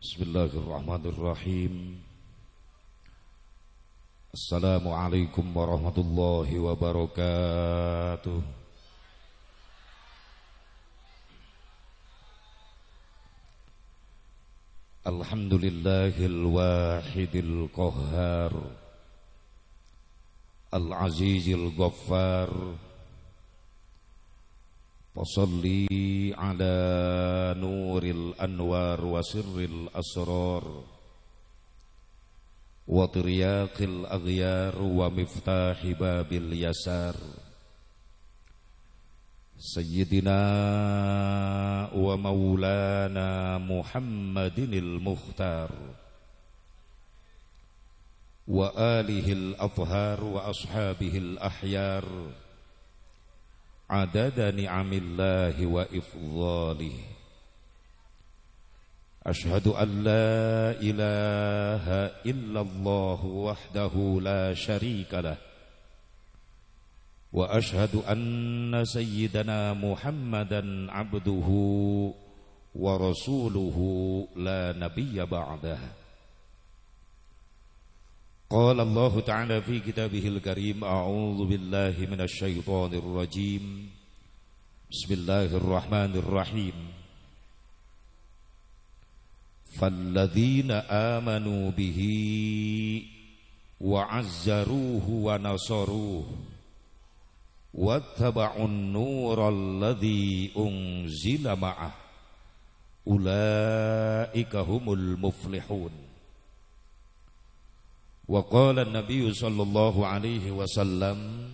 Bismillahirrahmanirrahim. Assalamualaikum warahmatullahi wabarakatuh. Alhamdulillahil wahidil qahhar. Al-azizil ghaffar وصلي على نور الأنوار وسر الأسرار وطرياق الأغيار ومفتاح باب اليسار سيدنا ومولانا محمد المختار وآله الأطهار وأصحابه الأحيار عدد نعم الله وإفضاله. أشهد أن لا إله إلا الله وحده لا شريك له. وأشهد أن سيدنا محمدا عبده ورسوله لا نبي بعده. قال الله تعالى في كتابه الكريم أعوذ بالله من الشيطان الرجيم بسم الله الرحمن الرحيم فالذين آمنوا به وعزروه ونصروه واتبعوا النور الذي أنزل معه أولئك هم المفلحون Wa qala an-nabiy sallallahu alaihi wasallam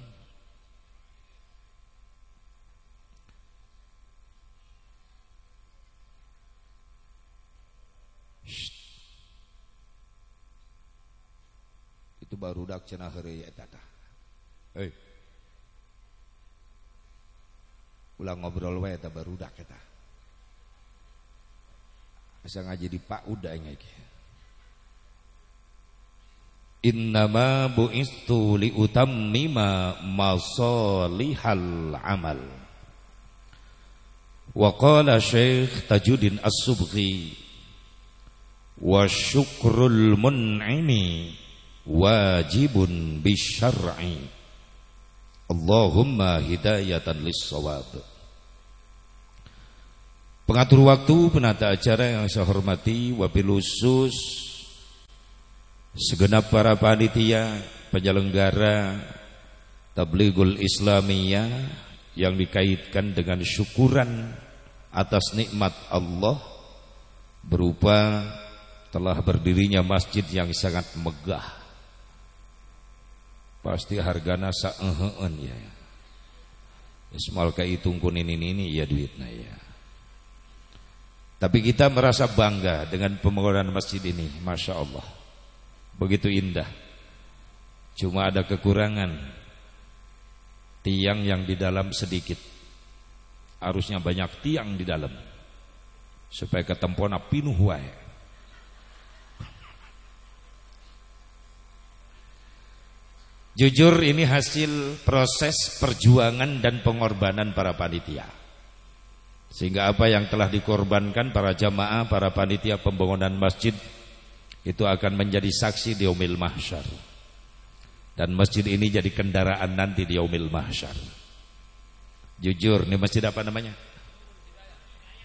itu baru dak cenah heureuy eta tah. Hei. Ulang ngobrol wae eta barudak eta. Ya, Asa ngaji di Pak Uda nya iki. Innama bu'istu liutammima masalihal amal. Wa qala Syekh Tajuddin As-Subghi Wa syukrul mun'imi wajibun bisyar'i. Allahumma hidayatan lis-sawab. Pengatur waktu, penata acara yang saya hormati, wabil khusus segenap para panitia penyelenggara Tablighul Islamiyah yang dikaitkan dengan syukuran atas nikmat Allah berupa telah berdirinya masjid yang sangat megah. Pasti hargana saeuheun ya. Ismal kaitung kunin ini ya duitnya ya. Tapi kita merasa bangga dengan pembangunan masjid ini Masya Allah begitu indah. Cuma ada kekurangan tiang yang di dalam sedikit. Harusnya banyak tiang di dalam supaya ketempona pinuh wae. Jujur ini hasil proses perjuangan dan pengorbanan para panitia. Sehingga apa yang telah dikorbankan para jamaah, para panitia pembangunan masjid itu akan menjadi saksi di yaumil mahsyar. Dan masjid ini jadi kendaraan nanti di yaumil mahsyar. Jujur, ini masjid apa namanya?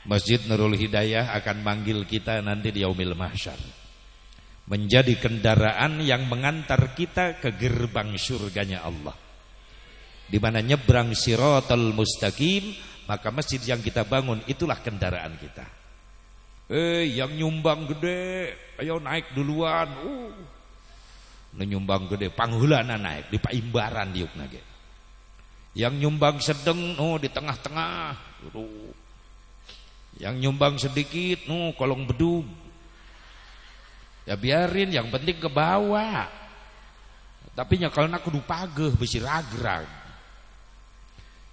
Masjid Nurul Hidayah akan manggil kita nanti di yaumil mahsyar. Menjadi kendaraan yang mengantar kita ke gerbang surganya Allah. Di mana nyebrang siratal mustaqim, maka masjid yang kita bangun itulah kendaraan kita. Eh yang nyumbang gede Ayo naik duluan. Uh. nyumbang gede Panghulana naik Di paimbaran diuk nage. Yang nyumbang sedeng no, Di tengah-tengah. Yang nyumbang sedikit no, Kolong bedung Ya biarin yang penting ke bawah. Tapi kalau aku pageh besi ragrag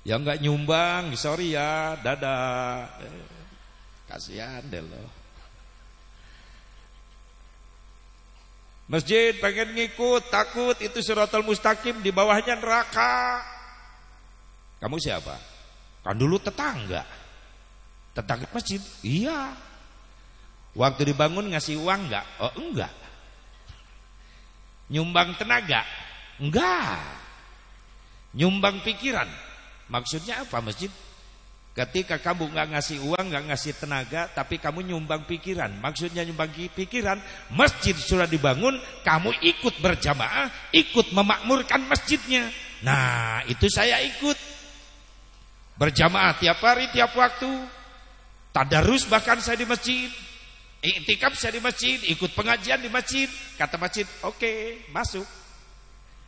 Yang nggak nyumbang sorry ya dadah. Eh. Kasihan deh lo. Masjid pengen ngikut, takut itu suratul mustaqim di bawahnya neraka. Kamu siapa? Kan dulu tetangga. Tetangga masjid? Iya. Waktu dibangun ngasih uang enggak? Oh enggak. Nyumbang tenaga? Enggak. Nyumbang pikiran? Maksudnya apa masjid? Ketika kamu nggak ngasih uang, nggak ngasih tenaga, tapi kamu nyumbang pikiran. Maksudnya nyumbang pikiran, masjid sudah dibangun, kamu ikut berjamaah, ikut memakmurkan masjidnya. Nah, itu saya ikut. Berjamaah tiap hari, tiap waktu. Tadarus bahkan saya di masjid. Iktikaf saya di masjid, ikut pengajian di masjid. Kata masjid, oke, okay, masuk.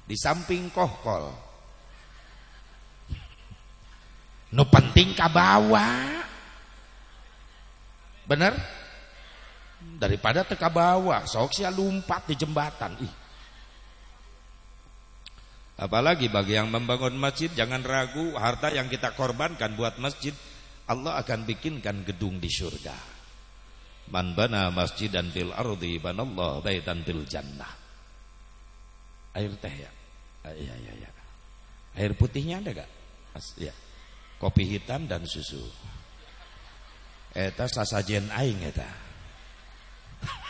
Di samping kohkol. No penting kabawa. Bener? Daripada teka bawa, sok sia lumpat di jembatan. Ih. Apalagi bagi yang membangun masjid jangan ragu harta yang kita korbankan buat masjid Allah akan bikinkan gedung di surga. Man bana masjidan fil ardi banallahu baitan fil jannah. Air teh ya. Iya iya iya. Air putihnya ada gak? Ya kopi hitam dan susu. Eta sasajen aing eta.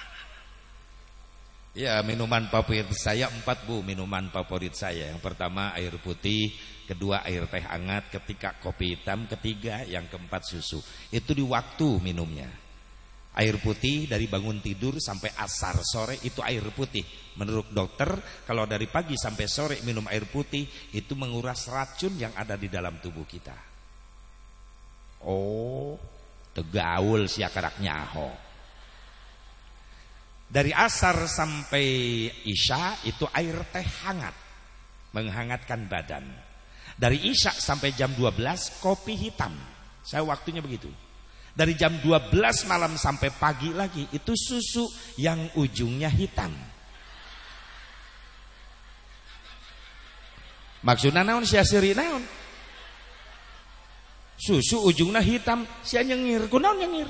Ya minuman favorit saya empat bu. Minuman favorit saya. Yang pertama air putih. Kedua air teh hangat. Ketika kopi hitam. Ketiga yang keempat susu. Itu di waktu minumnya. Air putih dari bangun tidur sampai asar sore itu air putih. Menurut dokter kalau dari pagi sampai sore minum air putih itu menguras racun yang ada di dalam tubuh kita Oh, tegaul si akarak nyaho. Dari asar sampai isya itu air teh hangat. Menghangatkan badan. Dari isya sampai jam 12 kopi hitam. Saya waktunya begitu. Dari jam 12 malam sampai pagi lagi itu susu yang ujungnya hitam. Maksudnya naon sia-siri naon? Susu ujungnya hitam, si nyengir, kunaon nyengir?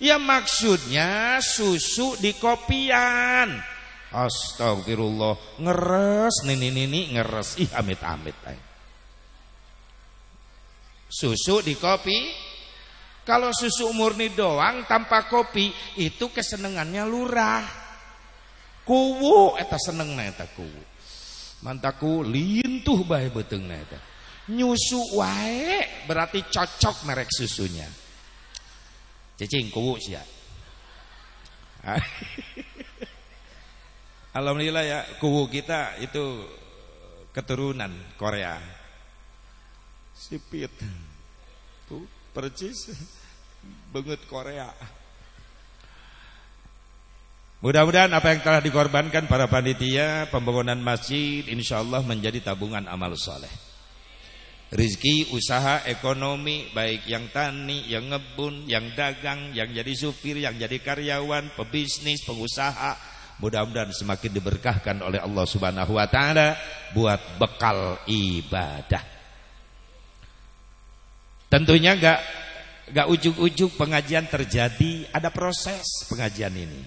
Ya maksudnya susu di kopian. Astagfirullah, ngeres nini nini ngeres. Ih amit amit. Ay. Susu di kopi. Kalau susu murni doang tanpa kopi itu kesenangannya lurah. Kuwu eta seneng eta kuwu. Mantaku lintuh bae beteng eta nyusu wae berarti cocok merek susunya. Cicing kuwu sih ya Alhamdulillah ya kuwu kita itu keturunan Korea. Sipit. Tuh percis. Banget Korea. Mudah-mudahan apa yang telah dikorbankan para panitia pembangunan masjid insya Allah menjadi tabungan amal soleh rizki, usaha, ekonomi, baik yang tani, yang ngebun, yang dagang, yang jadi supir, yang jadi karyawan, pebisnis, pengusaha, mudah-mudahan semakin diberkahkan oleh Allah Subhanahu wa taala buat bekal ibadah. Tentunya enggak enggak ujuk-ujuk pengajian terjadi, ada proses pengajian ini.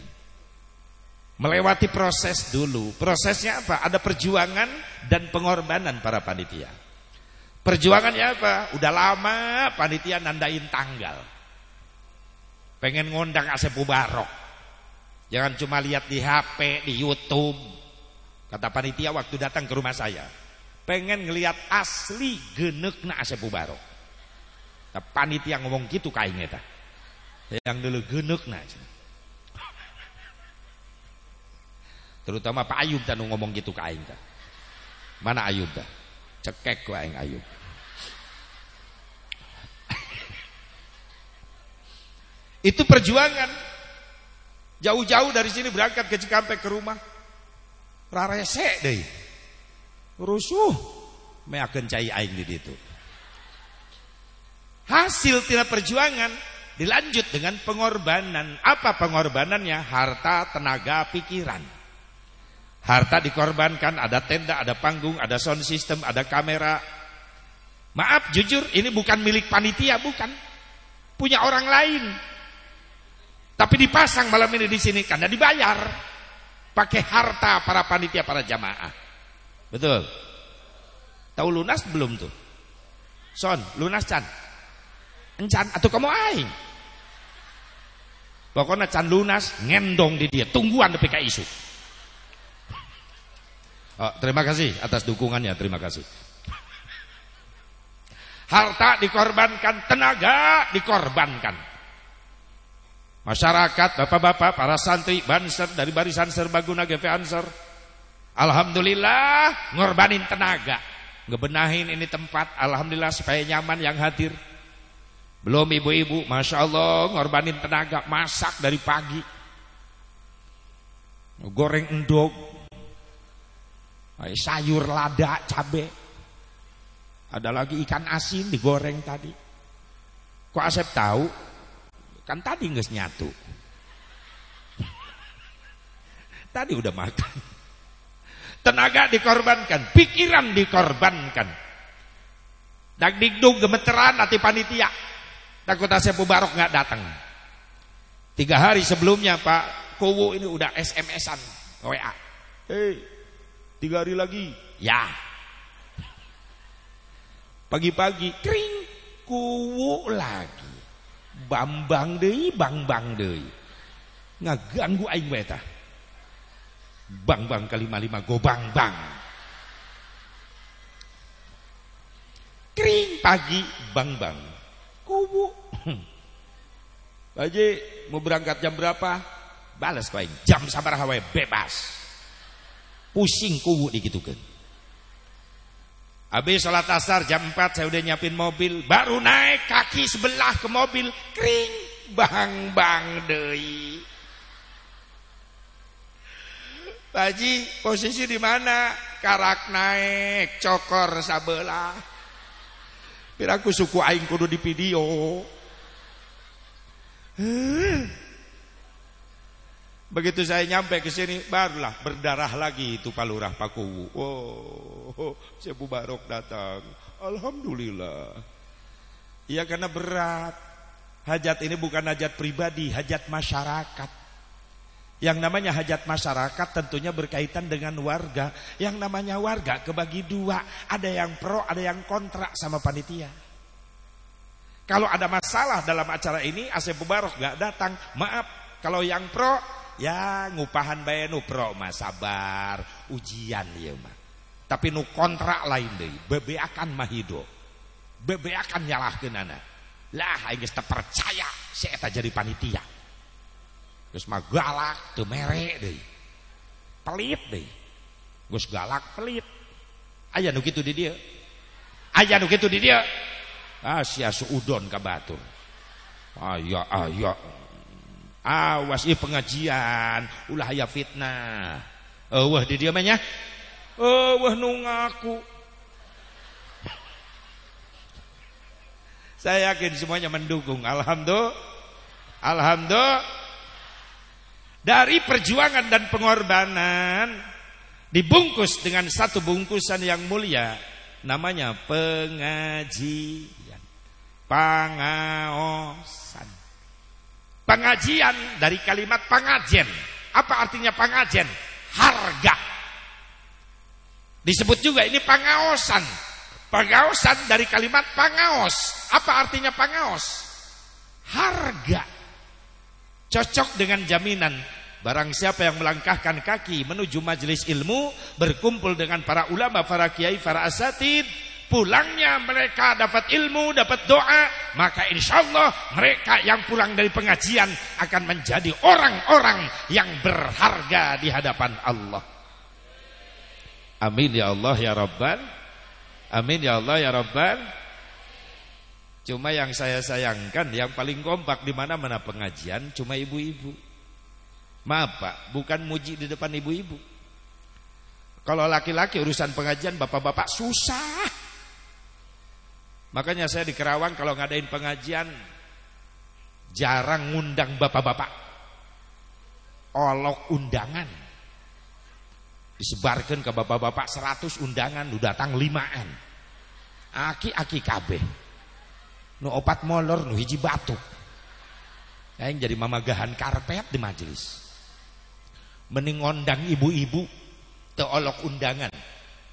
Melewati proses dulu. Prosesnya apa? Ada perjuangan dan pengorbanan para panitia. Perjuangannya apa? Udah lama panitia nandain tanggal. Pengen ngundang Asep Mubarok. Jangan cuma lihat di HP, di YouTube. Kata panitia waktu datang ke rumah saya. Pengen ngelihat asli genekna Asep Mubarok. Nah, panitia ngomong gitu kainnya ta. Yang dulu genekna. Terutama Pak Ayub tanu ngomong gitu kain ta. Mana Ayub ta? Cekek wae aing Ayub itu perjuangan. Jauh-jauh dari sini berangkat ke Cikampek ke rumah. Rarese deh. Rusuh. Meakeun cai aing di situ. Hasil tidak perjuangan dilanjut dengan pengorbanan. Apa pengorbanannya? Harta tenaga pikiran Harta dikorbankan, ada tenda, ada panggung, ada sound system, ada kamera. Maaf, jujur, ini bukan milik panitia, bukan. Punya orang lain. Tapi dipasang malam ini di sini karena dibayar. Pakai harta para panitia, para jamaah. Betul. Tahu lunas belum tuh? Son, lunas can. Encan atau kamu aing? Pokoknya can lunas ngendong di dia, tungguan di PKI isu. Oh, terima kasih atas dukungannya, terima kasih. Harta dikorbankan, tenaga dikorbankan. Masyarakat, bapak-bapak, para santri, banser dari barisan serbaguna GV Ansor. Alhamdulillah ngorbanin tenaga. Ngebenahin ini tempat, Alhamdulillah supaya nyaman yang hadir. Belum ibu-ibu, Masya Allah ngorbanin tenaga masak dari pagi. Goreng endog. Sayur lada, cabe. Ada lagi ikan asin digoreng tadi. Kok Asep tahu? Kan tadi nggak nyatu. Tadi udah makan. Tenaga dikorbankan, pikiran dikorbankan. Dak digdung gemeteran nanti panitia. Takut Asep Mubarok nggak datang. Tiga hari sebelumnya Pak Kowo ini udah SMS-an WA. Hei, tiga hari lagi. Ya. Pagi-pagi kering Kowo lagi. Bambang deh, bang-bang deh. Ngaganggu aing weta. Bang-bang kali lima go bang-bang. Kering pagi bang-bang. Kowo Haji mau berangkat jam berapa? Balas kau jam sabar hawa bebas. Pusing kubu digitukan. Habis sholat asar jam 4 saya udah nyiapin mobil, baru naik kaki sebelah ke mobil, kering, bang bang dei. Haji posisi di mana? Karak naik, cokor sabelah. Piraku suku aing kudu di video. Begitu saya nyampe ke sini barulah berdarah lagi itu palurah Pakuwu. Oh, Sebu Barok datang. Alhamdulillah. Iya karena berat. Hajat ini bukan hajat pribadi, hajat masyarakat. Yang namanya hajat masyarakat tentunya berkaitan dengan warga. Yang namanya warga kebagi dua. Ada yang pro, ada yang kontra sama panitia. Kalau ada masalah dalam acara ini, Asep Mubarok gak datang. Maaf, kalau yang pro, ya ngupahan bae nu pro mah sabar, ujian ya mah. Tapi nu kontra lain deh, bebe akan mahido. Bebe akan nyalahkeun anak. Lah aing percaya si eta jadi panitia. Geus mah galak mere deui. Pelit deui. Geus galak pelit. Aya nu kitu di dia. Aya nu kitu di dia. Asia suudon ka batur. Aya aya. Awas ieu pengajian, ulah aya fitnah. Eueuh di dieu mah nya. Eueuh nu ngaku. Saya yakin semuanya mendukung. Alhamdulillah. Alhamdulillah. Dari perjuangan dan pengorbanan dibungkus dengan satu bungkusan yang mulia namanya pengajian pangaosan pengajian dari kalimat pangajen apa artinya pangajen harga. Disebut juga ini pangaosan pangaosan dari kalimat pangaos apa artinya pangaos harga. Cocok dengan jaminan. Barang siapa yang melangkahkan kaki menuju majelis ilmu, berkumpul dengan para ulama, para kiai, para asatid, pulangnya mereka dapat ilmu, dapat doa, maka insya Allah mereka yang pulang dari pengajian akan menjadi orang-orang yang berharga di hadapan Allah. Amin ya Allah ya Rabbal. Amin ya Allah ya Rabbal. Cuma yang saya sayangkan yang paling kompak di mana-mana pengajian cuma ibu-ibu. Maaf Pak, bukan muji di depan ibu-ibu. Kalau laki-laki urusan pengajian bapak-bapak susah. Makanya saya di Kerawang kalau ngadain pengajian jarang ngundang bapak-bapak. Olok undangan. Disebarkan ke bapak-bapak 100 undangan, lu datang limaan. Aki-aki kabeh. Nu opat molor, nu hiji batu. Yang jadi mamagahan karpet di majelis mending ngondang ibu-ibu teolog undangan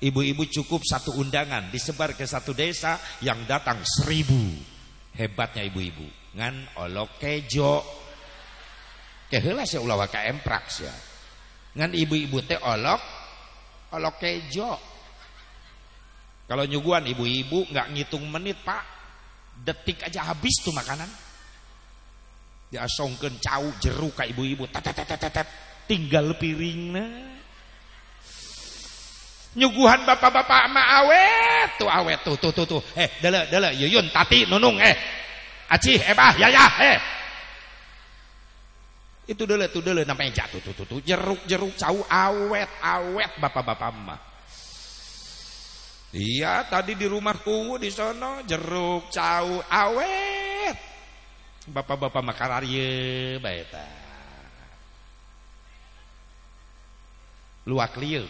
ibu-ibu cukup satu undangan disebar ke satu desa yang datang seribu. Hebatnya ibu-ibu. Ngan olok kejo. Keheula sia ulah ka emprak sia ngan ibu-ibu teh olok olok kejo. Kalau nyuguhan ibu-ibu nggak ngitung menit pak. Detik aja habis tuh makanan. Diasongkeun cau jeruk ka ibu-ibu. Tet tinggal piringna nyuguhan bapak-bapak ma awet. Tuh awet tuh tuh tuh tuh. Eh dele dele yuyun tati nunung eh. Acih ebah yayah eh. Itu dele tuh dele namanya jatuh tuh tuh tuh. Jeruk jeruk cau awet awet bapak-bapak ma iya tadi di rumahku di sono jeruk cau awet. Bapak-bapak makararye baeta luak lieu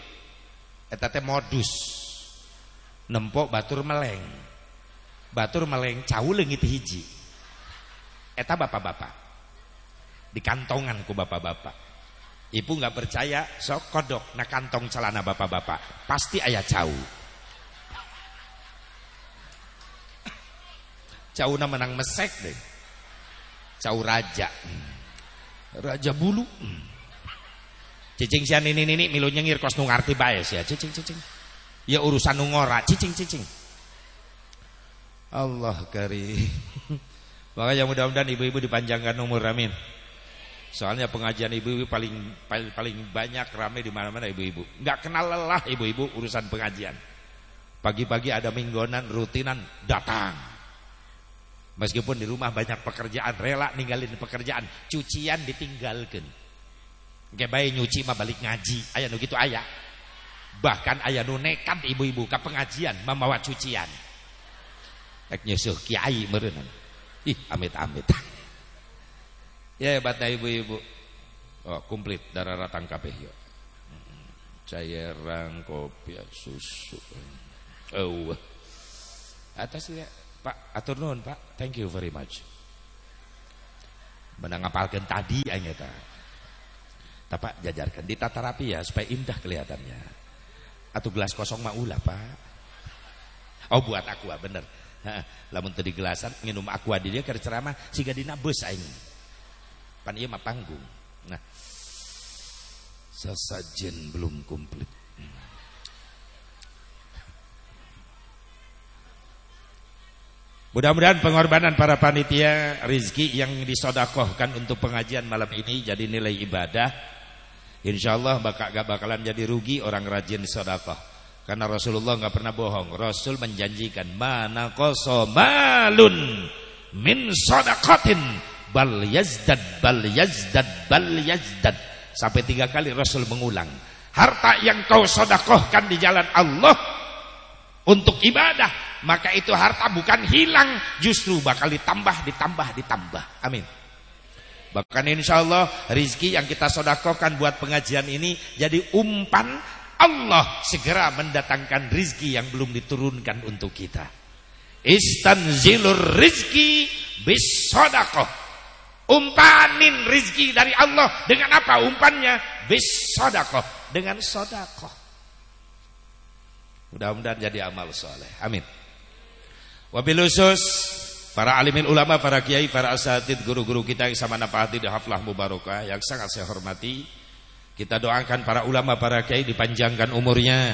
eta modus. Nempok batur meleng. Batur meleng cau leungit hiji. Eta bapak-bapak. Di kantongan ku bapak-bapak. Ibu nggak percaya sok kodok na kantong celana bapak-bapak. Pasti ayah cau cau na menang mesek deh. Cau raja. Raja bulu Cicing sian ini ini milu nyengir kos nu ngarti bae ya cicing cicing. Ya urusan nu ngora cicing cicing. Allah kari. Makanya mudah-mudahan ibu-ibu dipanjangkan umur amin. Soalnya pengajian ibu-ibu paling paling, paling banyak ramai di mana-mana ibu-ibu. Enggak kenal lelah ibu-ibu urusan pengajian. Pagi-pagi ada minggonan rutinan datang. Meskipun di rumah banyak pekerjaan, rela ninggalin pekerjaan, cucian ditinggalkan Bayi nyuci mah balik ngaji, ayah nu gitu ayah. Bahkan ayah nu nekat ibu-ibu ke pengajian membawa cucian. Ek nyusuh kiai merenan. Ih, amit-amit. ya hebatnya ibu-ibu. Oh, komplit darah ratang kabeh yo. Cairan kopi susu. Oh. Atas ya, Pak, atur nuhun, Pak. Thank you very much. Menang ngapalkeun tadi tah. Tapak jajarkan di tata rapi ya supaya indah kelihatannya. Atau gelas kosong mah ulah pak. Oh buat aku ah bener. Lamun tadi gelasan minum aqua di dia keur ceramah siga dina beus aing. Pan ieu mah panggung. Nah. Sesajen belum komplit. Mudah-mudahan pengorbanan para panitia rizki yang disodakohkan untuk pengajian malam ini jadi nilai ibadah Insya Allah bakal gak bakalan jadi rugi orang rajin sedekah. Karena Rasulullah nggak pernah bohong. Rasul menjanjikan mana malun min sodakotin bal yazdad bal yazdad bal yazdad sampai tiga kali Rasul mengulang. Harta yang kau sodakohkan di jalan Allah untuk ibadah maka itu harta bukan hilang justru bakal ditambah ditambah ditambah. Amin. Bahkan insya Allah rizki yang kita sodakokan buat pengajian ini jadi umpan Allah segera mendatangkan rizki yang belum diturunkan untuk kita. Istanzilur rizki bis sodakoh. Umpanin rizki dari Allah dengan apa umpannya? Bis sodakoh. Dengan sodakoh. Mudah-mudahan jadi amal soleh. Amin. Wabilusus Para alimin ulama, para kiai, para asatid, guru-guru kita yang sama napahati di haflah mubarakah yang sangat saya hormati. Kita doakan para ulama, para kiai dipanjangkan umurnya.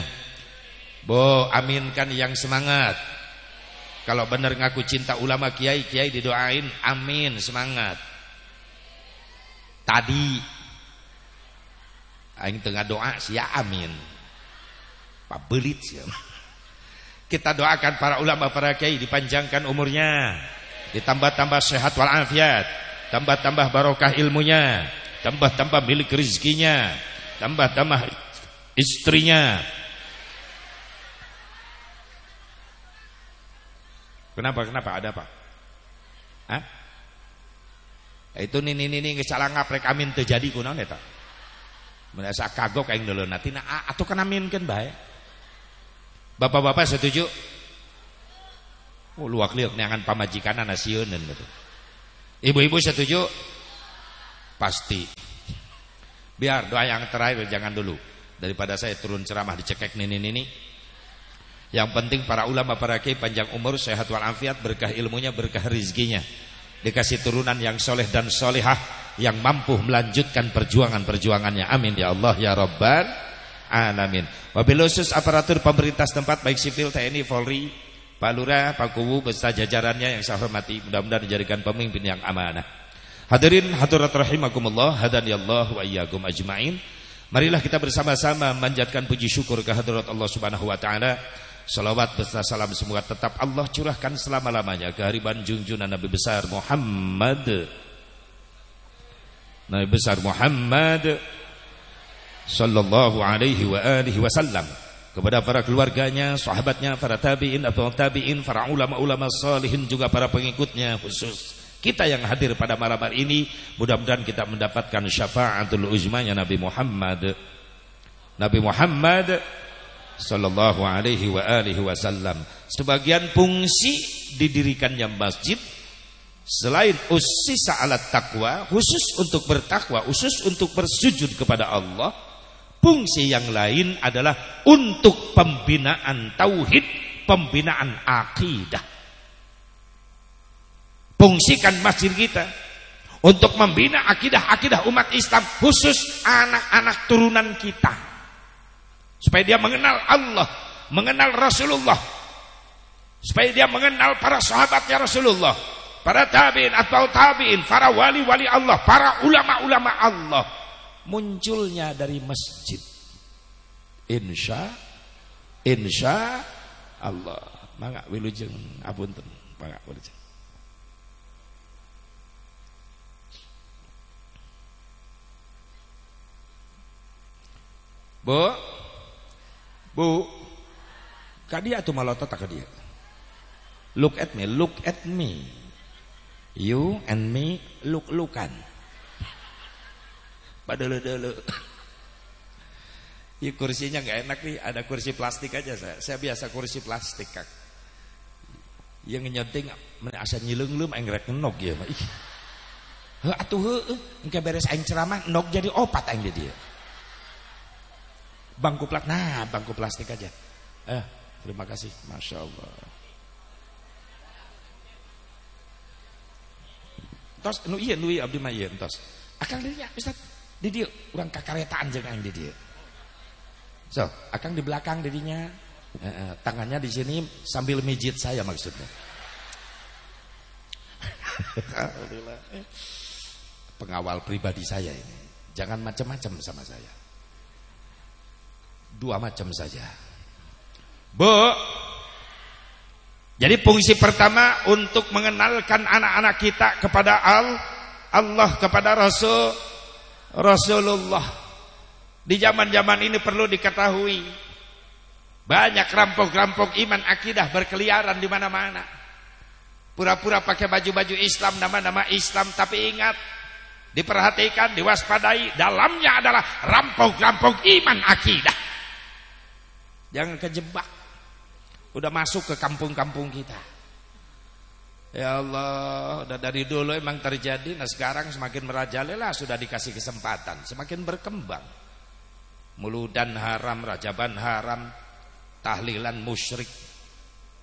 Bo, aminkan yang semangat. Kalau benar ngaku cinta ulama kiai, kiai didoain, amin, semangat. Tadi aing tengah doa sia amin. Pak belit sih. Kita doakan para ulama, para kiai dipanjangkan umurnya, ditambah-tambah sehat walafiat, tambah-tambah barokah ilmunya, tambah-tambah milik rezekinya, tambah-tambah istrinya. Kenapa? Kenapa? Ada apa? Hah? Itu nini nini salah ngaprek amin terjadi kunaon eta? Merasa kagok aing dulu nanti nah atau kan amin kan baik. Bapak-bapak setuju? Oh, luak liuk neangan pamajikan nasieun gitu. Ibu-ibu setuju? Pasti. Biar doa yang terakhir jangan dulu. Daripada saya turun ceramah dicekek nini-nini. Yang penting para ulama para kiai panjang umur, sehat walafiat, berkah ilmunya, berkah rizkinya. Dikasih turunan yang soleh dan solehah yang mampu melanjutkan perjuangan-perjuangannya. Amin ya Allah ya Rabbal alamin. Wabil khusus aparatur pemerintah setempat baik sipil, TNI, Polri, Pak Lurah, Pak Kuwu beserta jajarannya yang saya hormati, mudah-mudahan dijadikan pemimpin yang amanah. Hadirin hadirat rahimakumullah, Allah wa iyyakum ajmain. Marilah kita bersama-sama manjatkan puji syukur ke hadirat Allah Subhanahu wa taala. Salawat beserta salam semoga tetap Allah curahkan selama-lamanya ke hariban junjungan Nabi besar Muhammad Nabi besar Muhammad sallallahu alaihi wa alihi wasallam. Kepada para keluarganya, sahabatnya, para tabi'in atau tabi'in, para ulama-ulama salihin juga para pengikutnya khusus. Kita yang hadir pada malam hari ini mudah-mudahan kita mendapatkan syafaatul uzmanya Nabi Muhammad. Nabi Muhammad sallallahu alaihi wa alihi wasallam. Sebagian fungsi didirikannya masjid selain usisa alat takwa, khusus untuk bertakwa, khusus untuk bersujud kepada Allah, fungsi yang lain adalah untuk pembinaan tauhid, pembinaan akidah. Fungsikan masjid kita untuk membina akidah-akidah umat Islam khusus anak-anak turunan kita. Supaya dia mengenal Allah, mengenal Rasulullah, supaya dia mengenal para sahabatnya Rasulullah, para tabiin atau tabiin, para wali-wali Allah, para ulama-ulama Allah, munculnya dari masjid. Insya, insya Allah. Mangga wilujeng apunten, mangga wilujeng. Bu, Bu, kadia tuh malotot tak dia. Look at me, look at me. You and me look lookan. Padahal dulu. Ya kursinya nggak enak nih, ada kursi plastik aja saya. Saya biasa kursi plastik kak. Yang nyeting asa nyilung-lum aing rek nok ya mah. Ih. Heuh atuh heuh, beres aing ceramah nok jadi opat aing jadi. Ya bangku plastik nah bangku plastik aja eh terima kasih masya Allah tos nu iya nu iya abdi mah iya tos akang dia Ustaz di dia urang kakaretaan jeung aing di dia so akang di belakang dirinya eh, eh, tangannya di sini sambil mijit saya maksudnya. Pengawal pribadi saya ini. Jangan macam-macam sama saya. Dua macam saja. Bu, jadi fungsi pertama untuk mengenalkan anak-anak kita kepada Al Allah kepada Rasul Rasulullah. Di zaman-zaman ini perlu diketahui banyak rampok-rampok iman akidah berkeliaran di mana-mana. Pura-pura pakai baju-baju Islam nama-nama Islam tapi ingat diperhatikan, diwaspadai dalamnya adalah rampok-rampok iman akidah. Jangan kejebak. Udah masuk ke kampung-kampung kita. Ya Allah, udah dari dulu emang terjadi. Nah sekarang semakin merajalela sudah dikasih kesempatan. Semakin berkembang. Muludan haram, rajaban haram, tahlilan musyrik,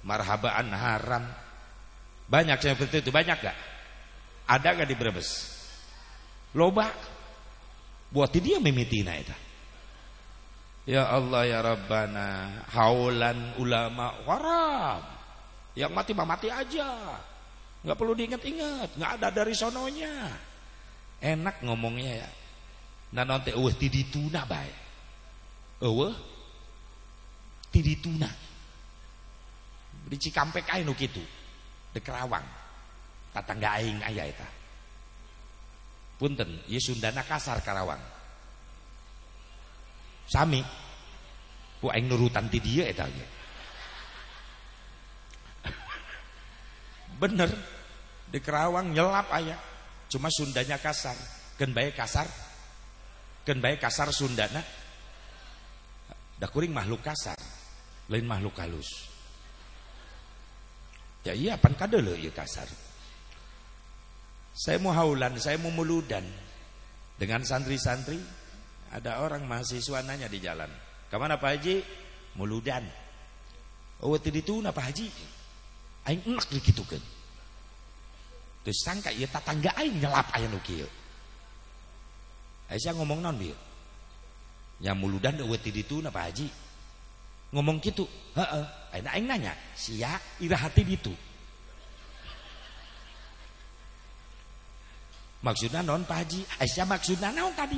marhabaan haram. Banyak yang seperti itu, banyak gak? Ada gak di Brebes? Loba. Buat dia mimitina itu. Ya Allah ya Rabbana Haulan ulama waram Yang mati mah mati aja Gak perlu diingat-ingat. Gak ada dari sononya Enak ngomongnya ya. Nah nanti uh tidituna baik. Uh Tidituna Di Cikampek aja nu gitu Di Kerawang. Tatangga aing ayah itu Punten, ya Sundana kasar Karawang sami. Ku aing nurutan ti dia eta bener. Di Kerawang nyelap aya cuma Sundanya kasar. Gen bae kasar. Gen bae kasar Sundana. Da kuring makhluk kasar. Lain makhluk halus. Ya iya pan kadele ieu kasar. Saya mau haulan saya mau muludan. Dengan santri-santri ada orang mahasiswa nanya di jalan, "Ke mana Pak Haji?" Muludan. Oh, tadi itu Pak Haji? Aing enak kan. Terus sangka ya tetangga aing nyelap aya nu kieu. Aisyah ngomong non dia. Nya muludan eueuh ti ditu na Pak Haji. Ngomong gitu. Heeh. Ayeuna aing nanya, sia ira hati ditu. Maksudnya non Pak Haji? Aisyah maksudnya naon tadi?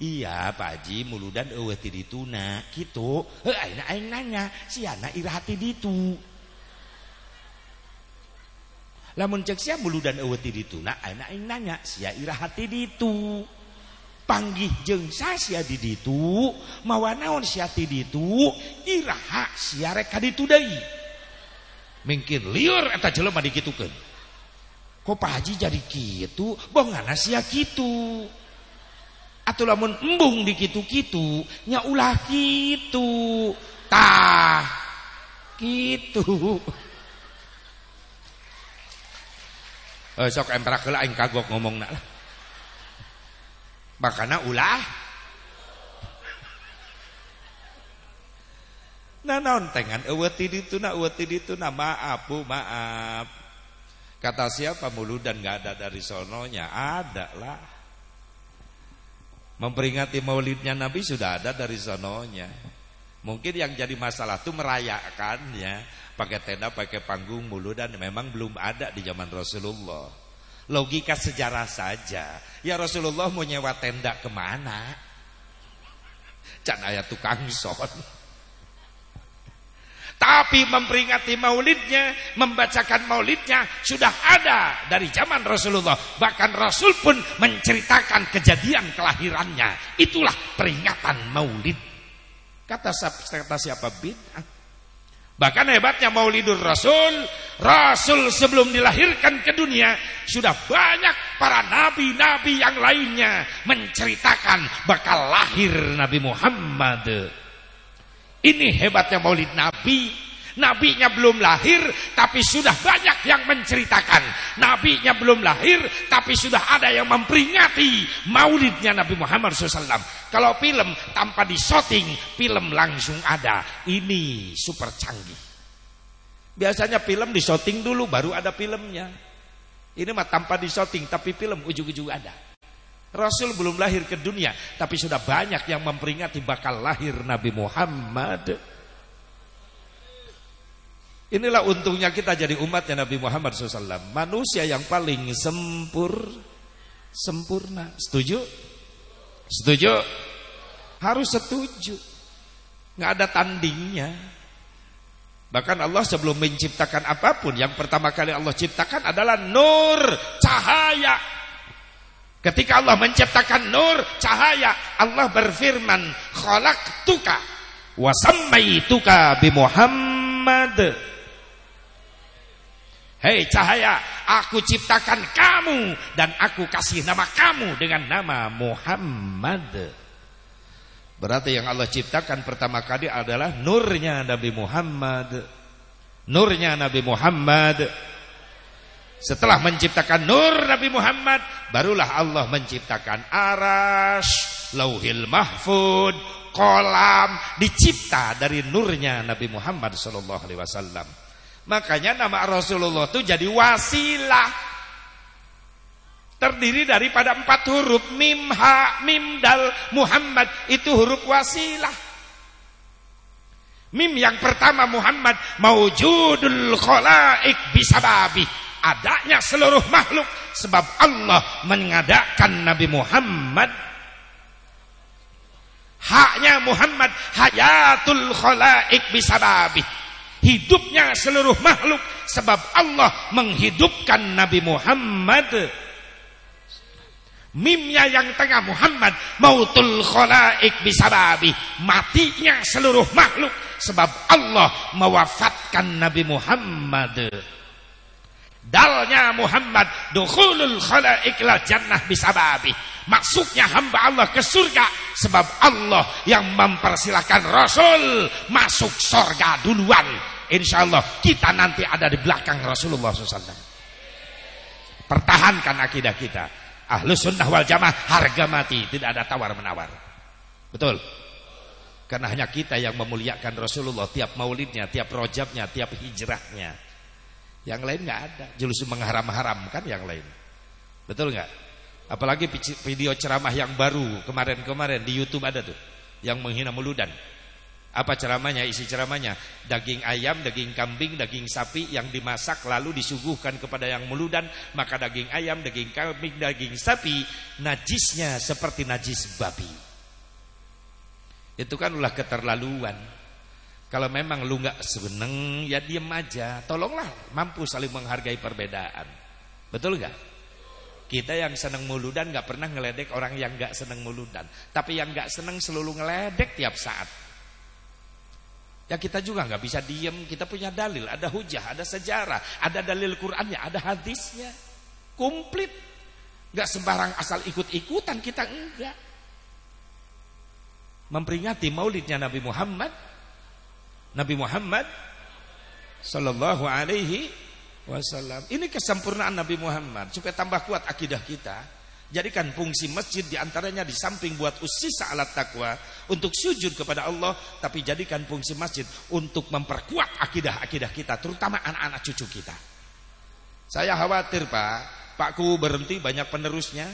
Iya Pak Haji muludan eueuh ti dituna kitu. Heuh ayeuna nanya, siana ira hati ditu. Lamun cek sia muludan eueuh ti dituna ayeuna aing nanya, sia ira hati ditu. Panggih jeung sia di ditu, mawa naon sia ti ditu, iraha sia rek ka ditu deui. Mungkin liur eta jelema dikitukeun. Kok Pak Haji jadi kitu, bongana sia kitu. Atuh lamun embung di kitu-kitu, nya ulah kitu. Tah kitu. Eh, sok emprak heula aing kagok ngomongna lah. Makana ulah Nah naon tengan eueuh ti dituna eueuh ti dituna maaf Bu maaf. Kata siapa mulu dan nggak ada dari sononya? Ada lah. Memperingati maulidnya Nabi sudah ada dari sononya. Mungkin yang jadi masalah itu merayakannya pakai tenda, pakai panggung mulu dan memang belum ada di zaman Rasulullah. Logika sejarah saja. Ya Rasulullah mau nyewa tenda ke mana? Can ayat tukang son. Tapi memperingati maulidnya, membacakan maulidnya sudah ada dari zaman Rasulullah. Bahkan Rasul pun menceritakan kejadian kelahirannya. Itulah peringatan maulid. Kata, kata siapa bid'ah? Bahkan hebatnya maulidur Rasul, Rasul sebelum dilahirkan ke dunia sudah banyak para nabi-nabi yang lainnya menceritakan bakal lahir Nabi Muhammad. Ini hebatnya maulid Nabi. Nabinya belum lahir, tapi sudah banyak yang menceritakan. Nabinya belum lahir, tapi sudah ada yang memperingati maulidnya Nabi Muhammad SAW. Kalau film tanpa disoting, film langsung ada. Ini super canggih. Biasanya film disoting dulu, baru ada filmnya. Ini mah tanpa disoting, tapi film ujung-ujung ada. Rasul belum lahir ke dunia, tapi sudah banyak yang memperingati bakal lahir Nabi Muhammad. Inilah untungnya kita jadi umatnya Nabi Muhammad SAW. Manusia yang paling sempur, sempurna. Setuju? Setuju? Harus setuju. Nggak ada tandingnya. Bahkan Allah sebelum menciptakan apa pun, yang pertama kali Allah ciptakan adalah nur, cahaya. Ketika Allah menciptakan nur, cahaya, Allah berfirman, "Khalaqtuka wa sammaituka bi Muhammad." Hei cahaya, aku ciptakan kamu dan aku kasih nama kamu dengan nama Muhammad. Berarti yang Allah ciptakan pertama kali adalah nurnya Nabi Muhammad. Nurnya Nabi Muhammad setelah menciptakan nur Nabi Muhammad, barulah Allah menciptakan aras, lauhil mahfud, kolam, dicipta dari nurnya Nabi Muhammad Sallallahu Alaihi Wasallam. Makanya nama Rasulullah itu jadi wasilah. Terdiri daripada empat huruf. Mim ha mim dal Muhammad. Itu huruf wasilah. Mim yang pertama Muhammad. Maujudul khalaik bisababi. Adanya seluruh makhluk. Sebab Allah mengadakan Nabi Muhammad. Haknya Muhammad. Hayatul khalaik bisababi hidupnya seluruh makhluk sebab Allah menghidupkan Nabi Muhammad. Mimnya yang tengah Muhammad mautul khalaik bisababi matinya seluruh makhluk sebab Allah mewafatkan Nabi Muhammad dalnya Muhammad dukhulul khalaik la jannah bisababi masuknya hamba Allah ke surga sebab Allah yang mempersilahkan Rasul masuk surga duluan. Insyaallah kita nanti ada di belakang Rasulullah SAW pertahankan akidah kita. Ahlu sunnah wal jamaah harga mati tidak ada tawar menawar betul? Karena hanya kita yang memuliakan Rasulullah tiap maulidnya tiap rojabnya tiap hijrahnya yang lain nggak ada. Julus mengharam-haramkan yang lain. Betul nggak? Apalagi video ceramah yang baru kemarin-kemarin di YouTube ada tuh yang menghina muludan. Apa ceramahnya? Isi ceramahnya daging ayam, daging kambing, daging sapi yang dimasak lalu disuguhkan kepada yang muludan, maka daging ayam, daging kambing, daging sapi najisnya seperti najis babi. Itu kan ulah keterlaluan. Kalau memang lu nggak seneng ya diem aja. Tolonglah mampu saling menghargai perbedaan. Betul nggak? Kita yang seneng muludan nggak pernah ngeledek orang yang nggak seneng muludan. Tapi yang nggak seneng selalu ngeledek tiap saat. Ya kita juga nggak bisa diem. Kita punya dalil, ada hujah, ada sejarah, ada dalil Qurannya, ada hadisnya, komplit. Nggak sembarang asal ikut-ikutan kita enggak. Memperingati maulidnya Nabi Muhammad, Nabi Muhammad Sallallahu Alaihi wasallam. Ini kesempurnaan Nabi Muhammad supaya tambah kuat akidah kita. Jadikan fungsi masjid di antaranya di samping buat usisa alat takwa untuk sujud kepada Allah, tapi jadikan fungsi masjid untuk memperkuat akidah-akidah kita, terutama anak-anak cucu kita. Saya khawatir Pak, Pak Ku berhenti banyak penerusnya,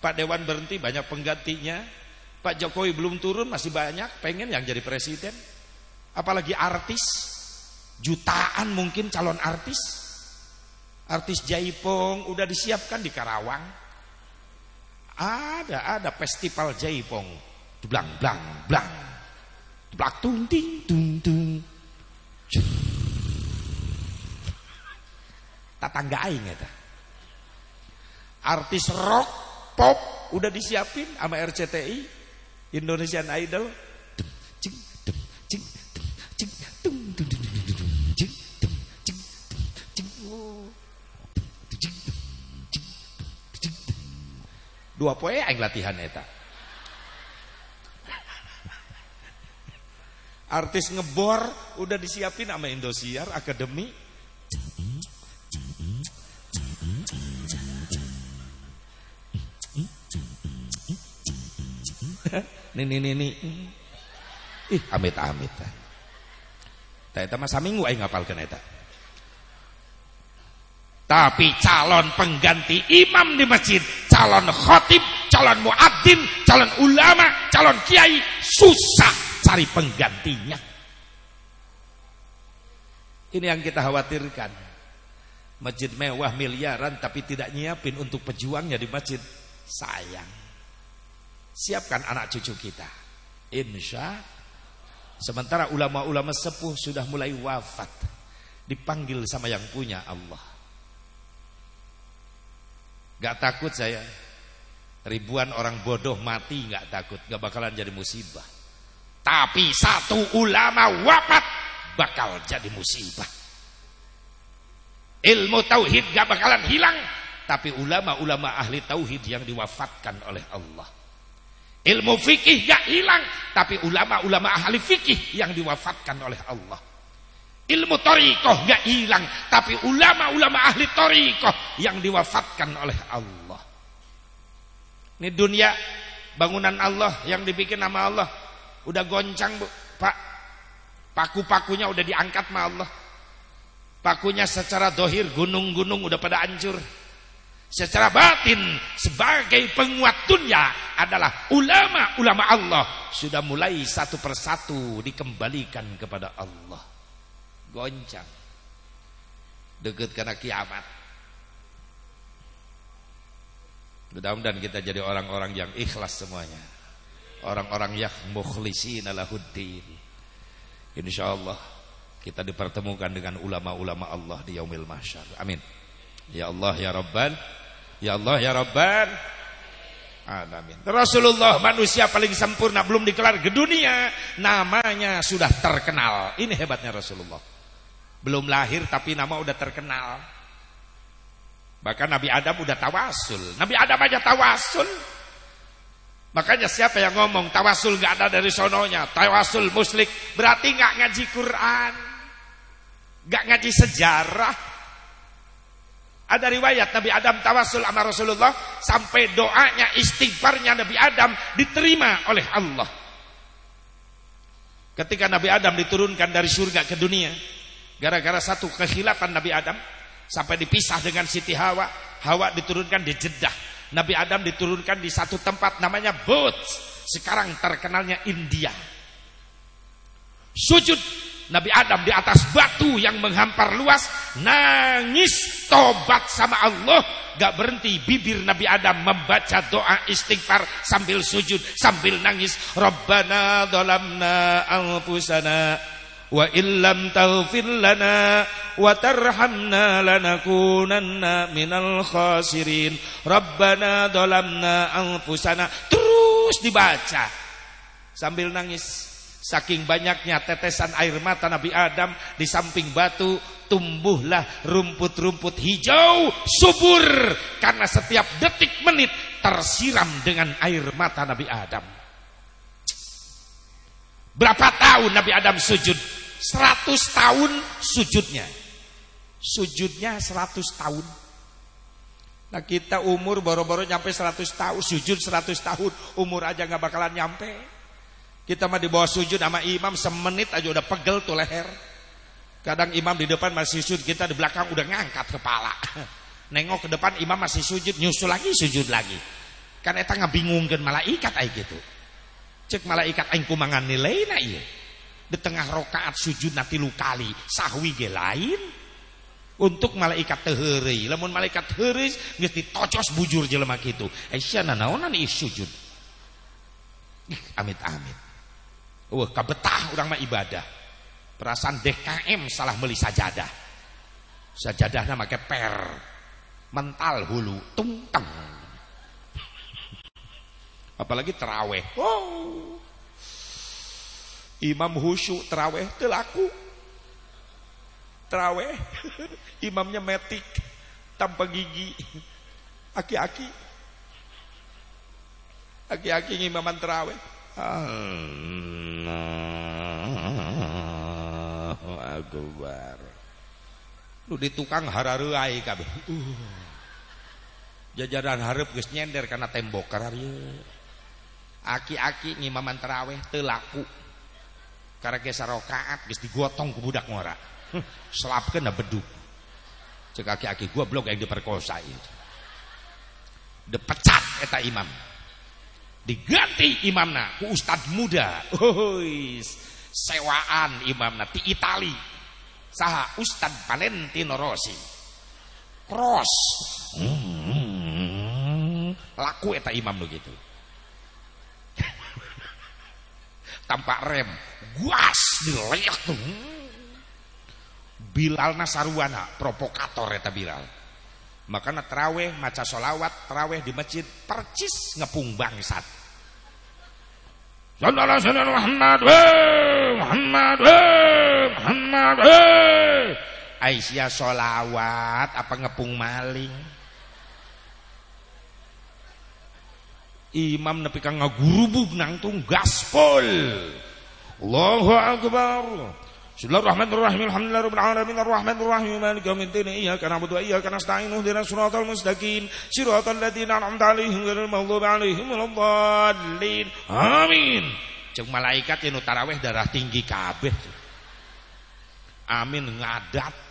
Pak Dewan berhenti banyak penggantinya, Pak Jokowi belum turun masih banyak pengen yang jadi presiden, apalagi artis, jutaan mungkin calon artis. Artis Jaipong udah disiapkan di Karawang. Ada, ada festival Jaipong. Blang, blang, blang. Blak tung ting tung tung. Tatangga aing eta. Artis rock, pop udah disiapin sama RCTI, Indonesian Idol. Dua poe aing latihan eta. Artis ngebor udah disiapin sama Indosiar Akademi. Nini nini ih amit amit tah eta mah saminggu aing ngapalkeun tapi calon pengganti imam di masjid, calon khotib, calon muadzin, calon ulama, calon kiai susah cari penggantinya. Ini yang kita khawatirkan. Masjid mewah miliaran tapi tidak nyiapin untuk pejuangnya di masjid. Sayang. Siapkan anak cucu kita. Insya Sementara ulama-ulama sepuh sudah mulai wafat. Dipanggil sama yang punya Allah. Gak takut saya. Ribuan orang bodoh mati gak takut. Gak bakalan jadi musibah. Tapi satu ulama wafat Bakal jadi musibah. Ilmu tauhid gak bakalan hilang. Tapi ulama-ulama ahli tauhid yang diwafatkan oleh Allah. Ilmu fikih gak hilang. Tapi ulama-ulama ahli fikih yang diwafatkan oleh Allah Ilmu torikoh gak hilang, tapi ulama-ulama ahli torikoh yang diwafatkan oleh Allah. Ini dunia bangunan Allah yang dibikin nama Allah udah goncang bu, pak. Paku-pakunya udah diangkat sama Allah. Pakunya secara dohir gunung-gunung udah pada hancur. Secara batin sebagai penguat dunia adalah ulama-ulama Allah sudah mulai satu persatu dikembalikan kepada Allah goncang. Deket karena kiamat. Mudah-mudahan kita jadi orang-orang yang ikhlas semuanya. Orang-orang yang mukhlisin lahuddin insyaallah kita dipertemukan dengan ulama-ulama Allah di yaumil mahsyar. Amin. Ya Allah ya rabban. Ya Allah ya rabban. Amin. Rasulullah manusia paling sempurna belum dikelar ke dunia, namanya sudah terkenal. Ini hebatnya Rasulullah. Belum lahir tapi nama udah terkenal. Bahkan Nabi Adam udah tawasul. Nabi Adam aja tawasul. Makanya siapa yang ngomong tawasul gak ada dari sononya, tawasul muslik berarti gak ngaji Quran, gak ngaji sejarah. Ada riwayat Nabi Adam tawasul sama Rasulullah sampai doanya istighfarnya Nabi Adam diterima oleh Allah. Ketika Nabi Adam diturunkan dari surga ke dunia, Gara-gara satu kekhilafan Nabi Adam sampai dipisah dengan Siti Hawa, Hawa diturunkan di Jeddah. Nabi Adam diturunkan di satu tempat namanya Boots. Sekarang terkenalnya India. Sujud Nabi Adam di atas batu yang menghampar luas nangis tobat sama Allah gak berhenti bibir Nabi Adam membaca doa istighfar sambil sujud sambil nangis Rabbana dhalamna anfusana wa illam taghfir lana wa tarhamna lanakunanna minal khasirin. Rabbana dhalamna anfusana. Terus dibaca. Sambil nangis. Saking banyaknya tetesan air mata Nabi Adam di samping batu tumbuhlah rumput-rumput hijau subur. Karena setiap detik menit tersiram dengan air mata Nabi Adam. Berapa tahun Nabi Adam sujud? 100 tahun sujudnya. Sujudnya 100 tahun. Nah kita umur baru-baru nyampe 100 tahun, sujud 100 tahun, umur aja nggak bakalan nyampe. Kita mah di bawah sujud sama imam semenit aja udah pegel tuh leher. Kadang imam di depan masih sujud, kita di belakang udah ngangkat kepala. Nengok ke depan imam masih sujud, nyusul lagi sujud lagi. Kan eta ngabingungkeun malaikat ai gitu. Cek malaikat aing kumangan nilai na iya. Di tengah rokaat sujud nanti lu kali, sahwi ge lain. Untuk malaikat teheureuy, lamun malaikat heureuy geus ditocos bujur jelema kitu. Aisyah naonan ieu sujud. Amit-amit. Wah, kabetah orang mah ibadah. Perasaan DKM salah beli sajadah. Sajadahnya pakai per. Mental hulu, tungteng. Apalagi teraweh. Oh. Imam khusyuk teraweh telaku. Teraweh. Imamnya metik tanpa gigi. Aki-aki. Aki-aki imaman teraweh. Allahu Akbar. Lu di tukang harareai kabeh. Uh. Jajaran hareup geus nyender karena tembok kararieu. Aki-aki ngimaman tarawih teu laku. Karena ge sarokaat geus digotong ku budak ngora. Selapkeun da bedug. Cek aki-aki gua blok yang diperkosa itu. Dipecat eta imam diganti imamna ku ustad muda Uhuis, sewaan imamna ti Itali saha ustad Valentino Rossi cross hmm, laku eta imam lo gitu tanpa rem. Guas dileyak tuh. Bilal Nasaruana provokator eta Bilal. Makanya teraweh maca solawat teraweh di masjid percis ngepung bangsat. Sallallahu alaihi Muhammad Muhammad Muhammad Aisyah solawat apa ngepung maling Imam nepi kang ngagurubug nangtung gaspol Allahu akbar Bismillahirrahmanirrahim. Alhamdulillahirabbil alamin arrahmanir rahim maliki yaumiddin. Iyyaka na'budu wa iyyaka nasta'in. Ihdinas siratal mustaqim. Siratal ladzina an'amta 'alaihim ghairil maghdubi 'alaihim waladdallin. Amin. Cek malaikat yang tarawih darah tinggi kabeh. Amin ngadat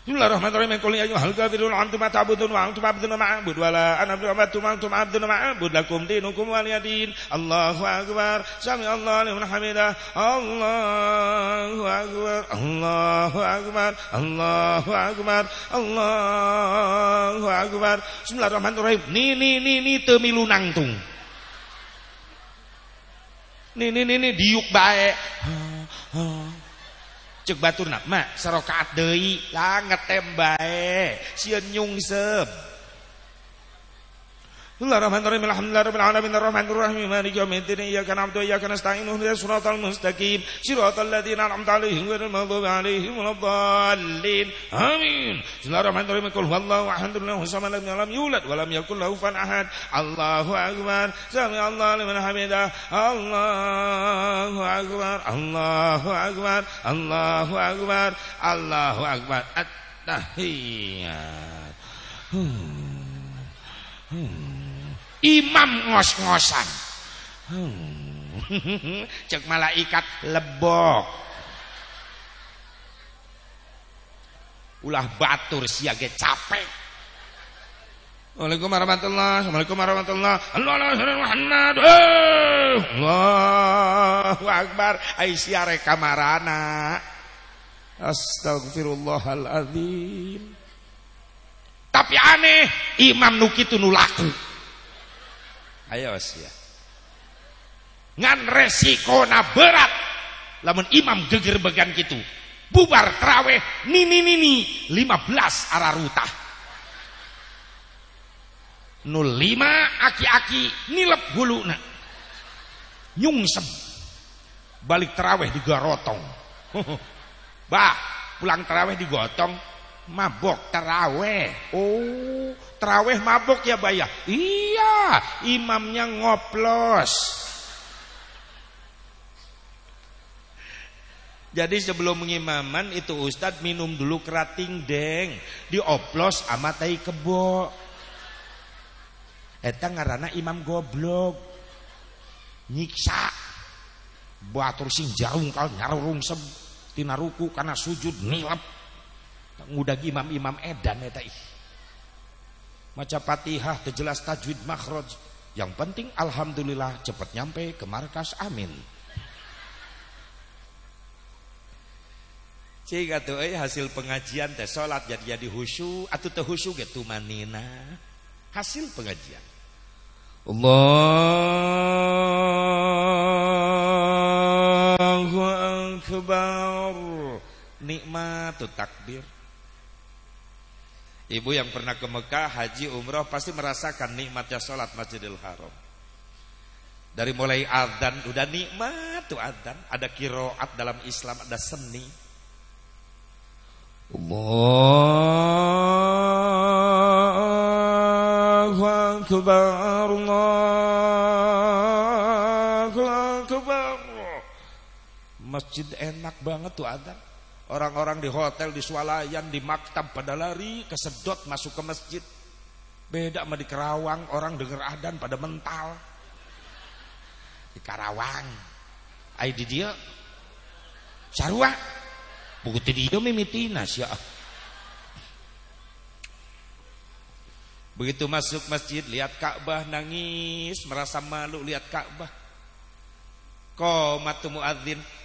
Bismillahirrahmanirrahim. Qul ya ayyuhal kafirun antum ta'budun wa antum abdun ma'bud wa la ana abdun ma'tum antum abdun ma'bud lakum dinukum waliyadin. Allahu akbar. Sami Allah liman hamidah. Allahu akbar. Allahu akbar. Allahu akbar. Allahu akbar. Bismillahirrahmanirrahim. Ni ni ni ni teu milu nangtung. Ni ni ni ni diuk bae cek batur nama sarokaat Dei langet tembae siun nyungsep. Serokaat deui lah ngetem bae sieun nyungsep Bismillahirrahmanirrahim. Alhamdulillahirabbil alamin arrahmanir rahim maliki yaumiddin iyyaka na'budu wa iyyaka nasta'in ihdinas siratal mustaqim siratal ladzina an'amta 'alaihim ghairil maghdubi 'alaihim waladdallin. Amin. Bismillahirrahmanirrahim. Qul huwallahu ahad Allahu samad lam yalid yulad wa lam yakul lahu kufuwan ahad. Allahu akbar. Sami Allahu liman hamidah. Allahu akbar. Allahu akbar. Allahu akbar. Allahu akbar. At-tahiyat. Hmm. Hmm imam ngos-ngosan. Hmm. cek malaikat lebok. Ulah batur siage capek. Waalaikumsalam warahmatullahi Assalamualaikum warahmatullahi Muhammad Allahu Akbar. Aisyah rekamarana Astagfirullahaladzim Tapi aneh Imam nukitu nulaku Ayo ya. Ngan na berat. Lamun imam geger bagian gitu Bubar terawih Nini nini 15 arah rutah. 05 aki-aki nilep huluna nyungsem balik terawih di garotong bah pulang terawih di gotong mabok terawih oh terawih mabok ya bayar iya imamnya ngoplos. Jadi sebelum mengimaman itu ustadz minum dulu kerating deng dioplos amatai kebo Eta ngarana imam goblok. Nyiksa. Batur sing jaung kal nyarurung seb tina ruku karena sujud nilap ngudag imam-imam edan eta ih maca Fatihah terjelas tajwid makhraj. Yang penting alhamdulillah cepat nyampe ke markas amin. Cik atuh euy hasil pengajian teh salat jadi jadi husu atuh teh husu gitu manina. Hasil pengajian. Allahu Akbar. Nikmat takbir Ibu yang pernah ke Mekah Haji umroh pasti merasakan nikmatnya sholat Masjidil Haram. Dari mulai adzan Udah nikmat tuh adzan. Ada kiroat dalam Islam Ada seni. Allahu Akbar Masjid enak banget tuh ada. Orang-orang di hotel, di swalayan, di maktab pada lari, kesedot masuk ke masjid. Beda sama di Kerawang, orang denger adan pada mental. Di Karawang. Ai di dia sarua. Buku di dia mimitina ya. Begitu masuk masjid lihat Ka'bah nangis, merasa malu lihat Ka'bah. Qomatu muadzin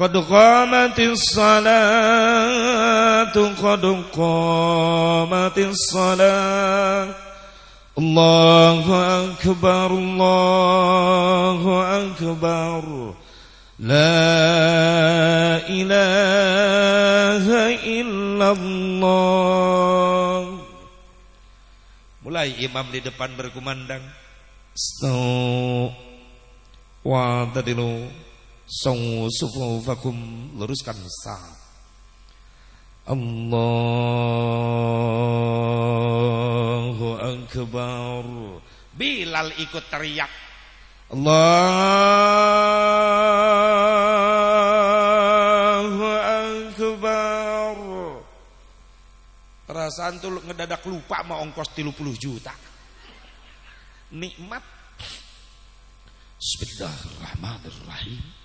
قد قامت الصلاة قد قامت الصلاة الله أكبر الله أكبر لا إله إلا الله Mulai imam di depan berkumandang Stau Wa tadilu Sawu sufufakum luruskan sah Allahu Akbar Bilal ikut teriak Allahu Akbar Perasaan tuh ngedadak lupa mau ongkos 30 juta Nikmat Bismillahirrahmanirrahim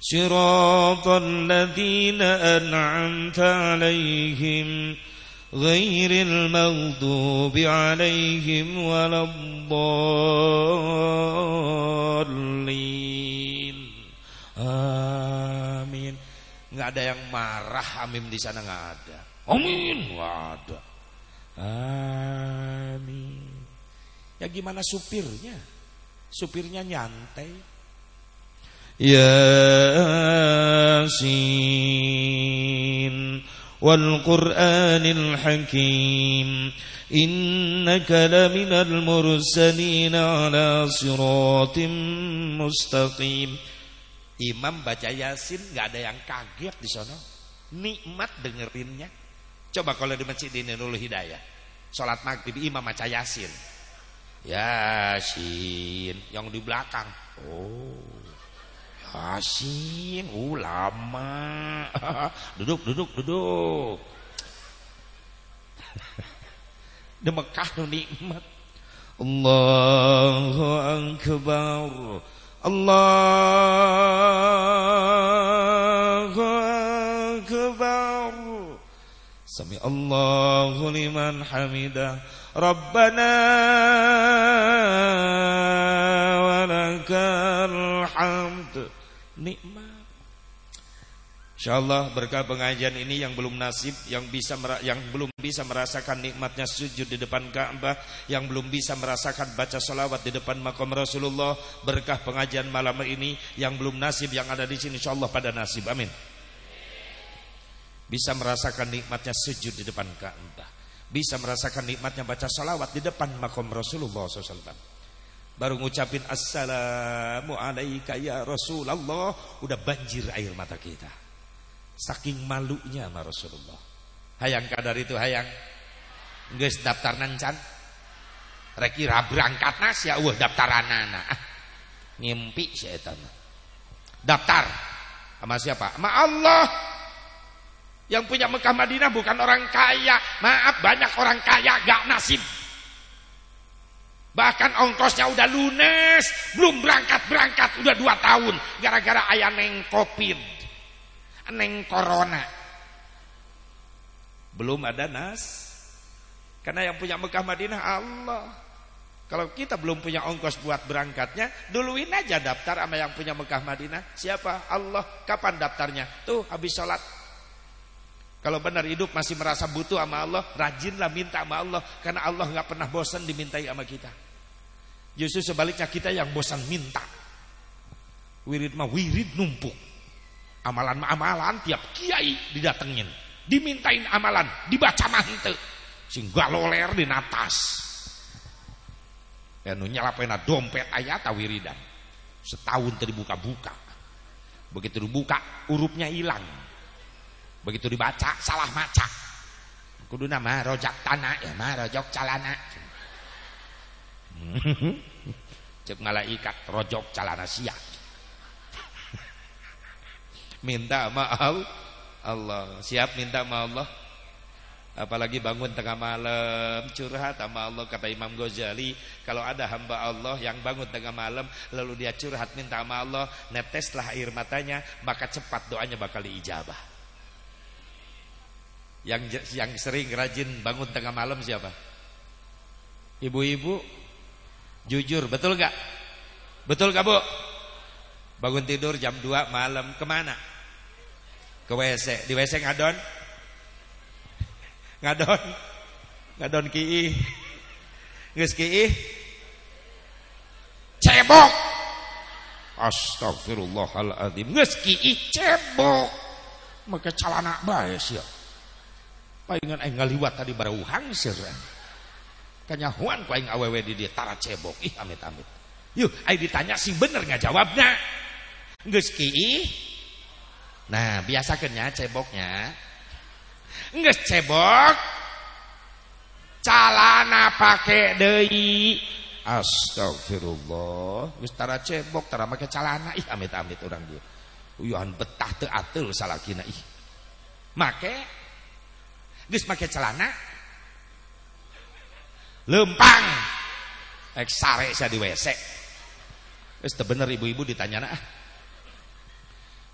صراط الذين أنعمت عليهم غير المغضوب عليهم ولا الضالين Amin nggak ada yang marah Amin di sana nggak ada Amin nggak ada Amin ya gimana supirnya supirnya nyantai ياسين والقرآن الحكيم إنك لمن المرسلين على صراط مستقيم Imam baca Yasin nggak ada yang kaget di sana. Nikmat dengerinnya. Coba kalau di masjid ini Nurul Hidayah. Salat maghrib imam baca Yasin. Yasin yang di belakang. Oh. Yasin ulama. duduk duduk duduk. Di Mekah nikmat. Allahu akbar. Allahu akbar. Sami Allahu liman hamidah. Rabbana walakal hamd. Nikmat. Insyaallah berkah pengajian ini yang belum nasib, yang bisa yang belum bisa merasakan nikmatnya sujud di depan Ka'bah, yang belum bisa merasakan baca salawat di depan makam Rasulullah, berkah pengajian malam ini yang belum nasib yang ada di sini insyaallah pada nasib. Amin. Bisa merasakan nikmatnya sujud di depan Ka'bah. Bisa merasakan nikmatnya baca salawat di depan makam Rasulullah SAW. Baru ngucapin assalamu alaika ya Rasulullah, udah banjir air mata kita. Saking malunya sama Rasulullah. Hayang kadar itu hayang. Geus daftar nancan. Rekira berangkat nas ya uh daftaranana. Ah, ngimpi syaitan. Daftar sama siapa? Sama Allah. Yang punya Mekah Madinah bukan orang kaya. Maaf banyak orang kaya gak nasib. Bahkan ongkosnya udah lunes, belum berangkat-berangkat. Udah dua tahun. Gara-gara ayam neng covid. Neng corona. Belum ada nas. Karena yang punya Mekah Madinah Allah. Kalau kita belum punya ongkos buat berangkatnya duluin aja daftar sama yang punya Mekah Madinah. Siapa? Allah. Kapan daftarnya? Tuh habis sholat kalau benar hidup masih merasa butuh sama Allah rajinlah minta sama Allah. Karena Allah nggak pernah bosan dimintai sama kita. Justru sebaliknya kita yang bosan minta. Wirid mah wirid numpuk. Amalan-amalan tiap kiai didatengin. Dimintain amalan dibaca mante sehingga loler di natas. Nu nyalapena dompet ayat wiridan. Setahun terbuka-buka begitu dibuka hurufnya hilang begitu dibaca salah maca. Kudu nama rojak tanah ya mah rojok calana. Cek malaikat rojok calana siap minta maaf Allah. Siap minta maaf Allah? Apalagi bangun tengah malam curhat sama Allah kata Imam Ghazali. Kalau ada hamba Allah yang bangun tengah malam lalu dia curhat minta sama Allah neteslah air matanya maka cepat doanya bakal diijabah yang yang sering rajin bangun tengah malam siapa? Ibu-ibu? Jujur betul gak betul gak bu? Bangun tidur jam 2 malam ke mana? Ke WC di WC ngadon? Ngadon? Ngadon kiih geus kiih cebok! Astagfirullahaladzim geus kiih cebok! Maka calana bae sia palingan aing ngaliwat tadi barauhang sir kanyahuan ku aing awewe di dia tara cebok ih amit amit yuk aing ditanya sing bener ngajawabna geus kiih Nah, biasakannya ceboknya. Nges cebok. Calana pakai deui. Astagfirullah. Geus tara cebok, tara make calana. Ih, amit-amit orang dia. Uyuhan betah teu atul salakina ih. Make geus make celana. Lempang. Ek sare saya di WC geus bener ibu-ibu ditanya ah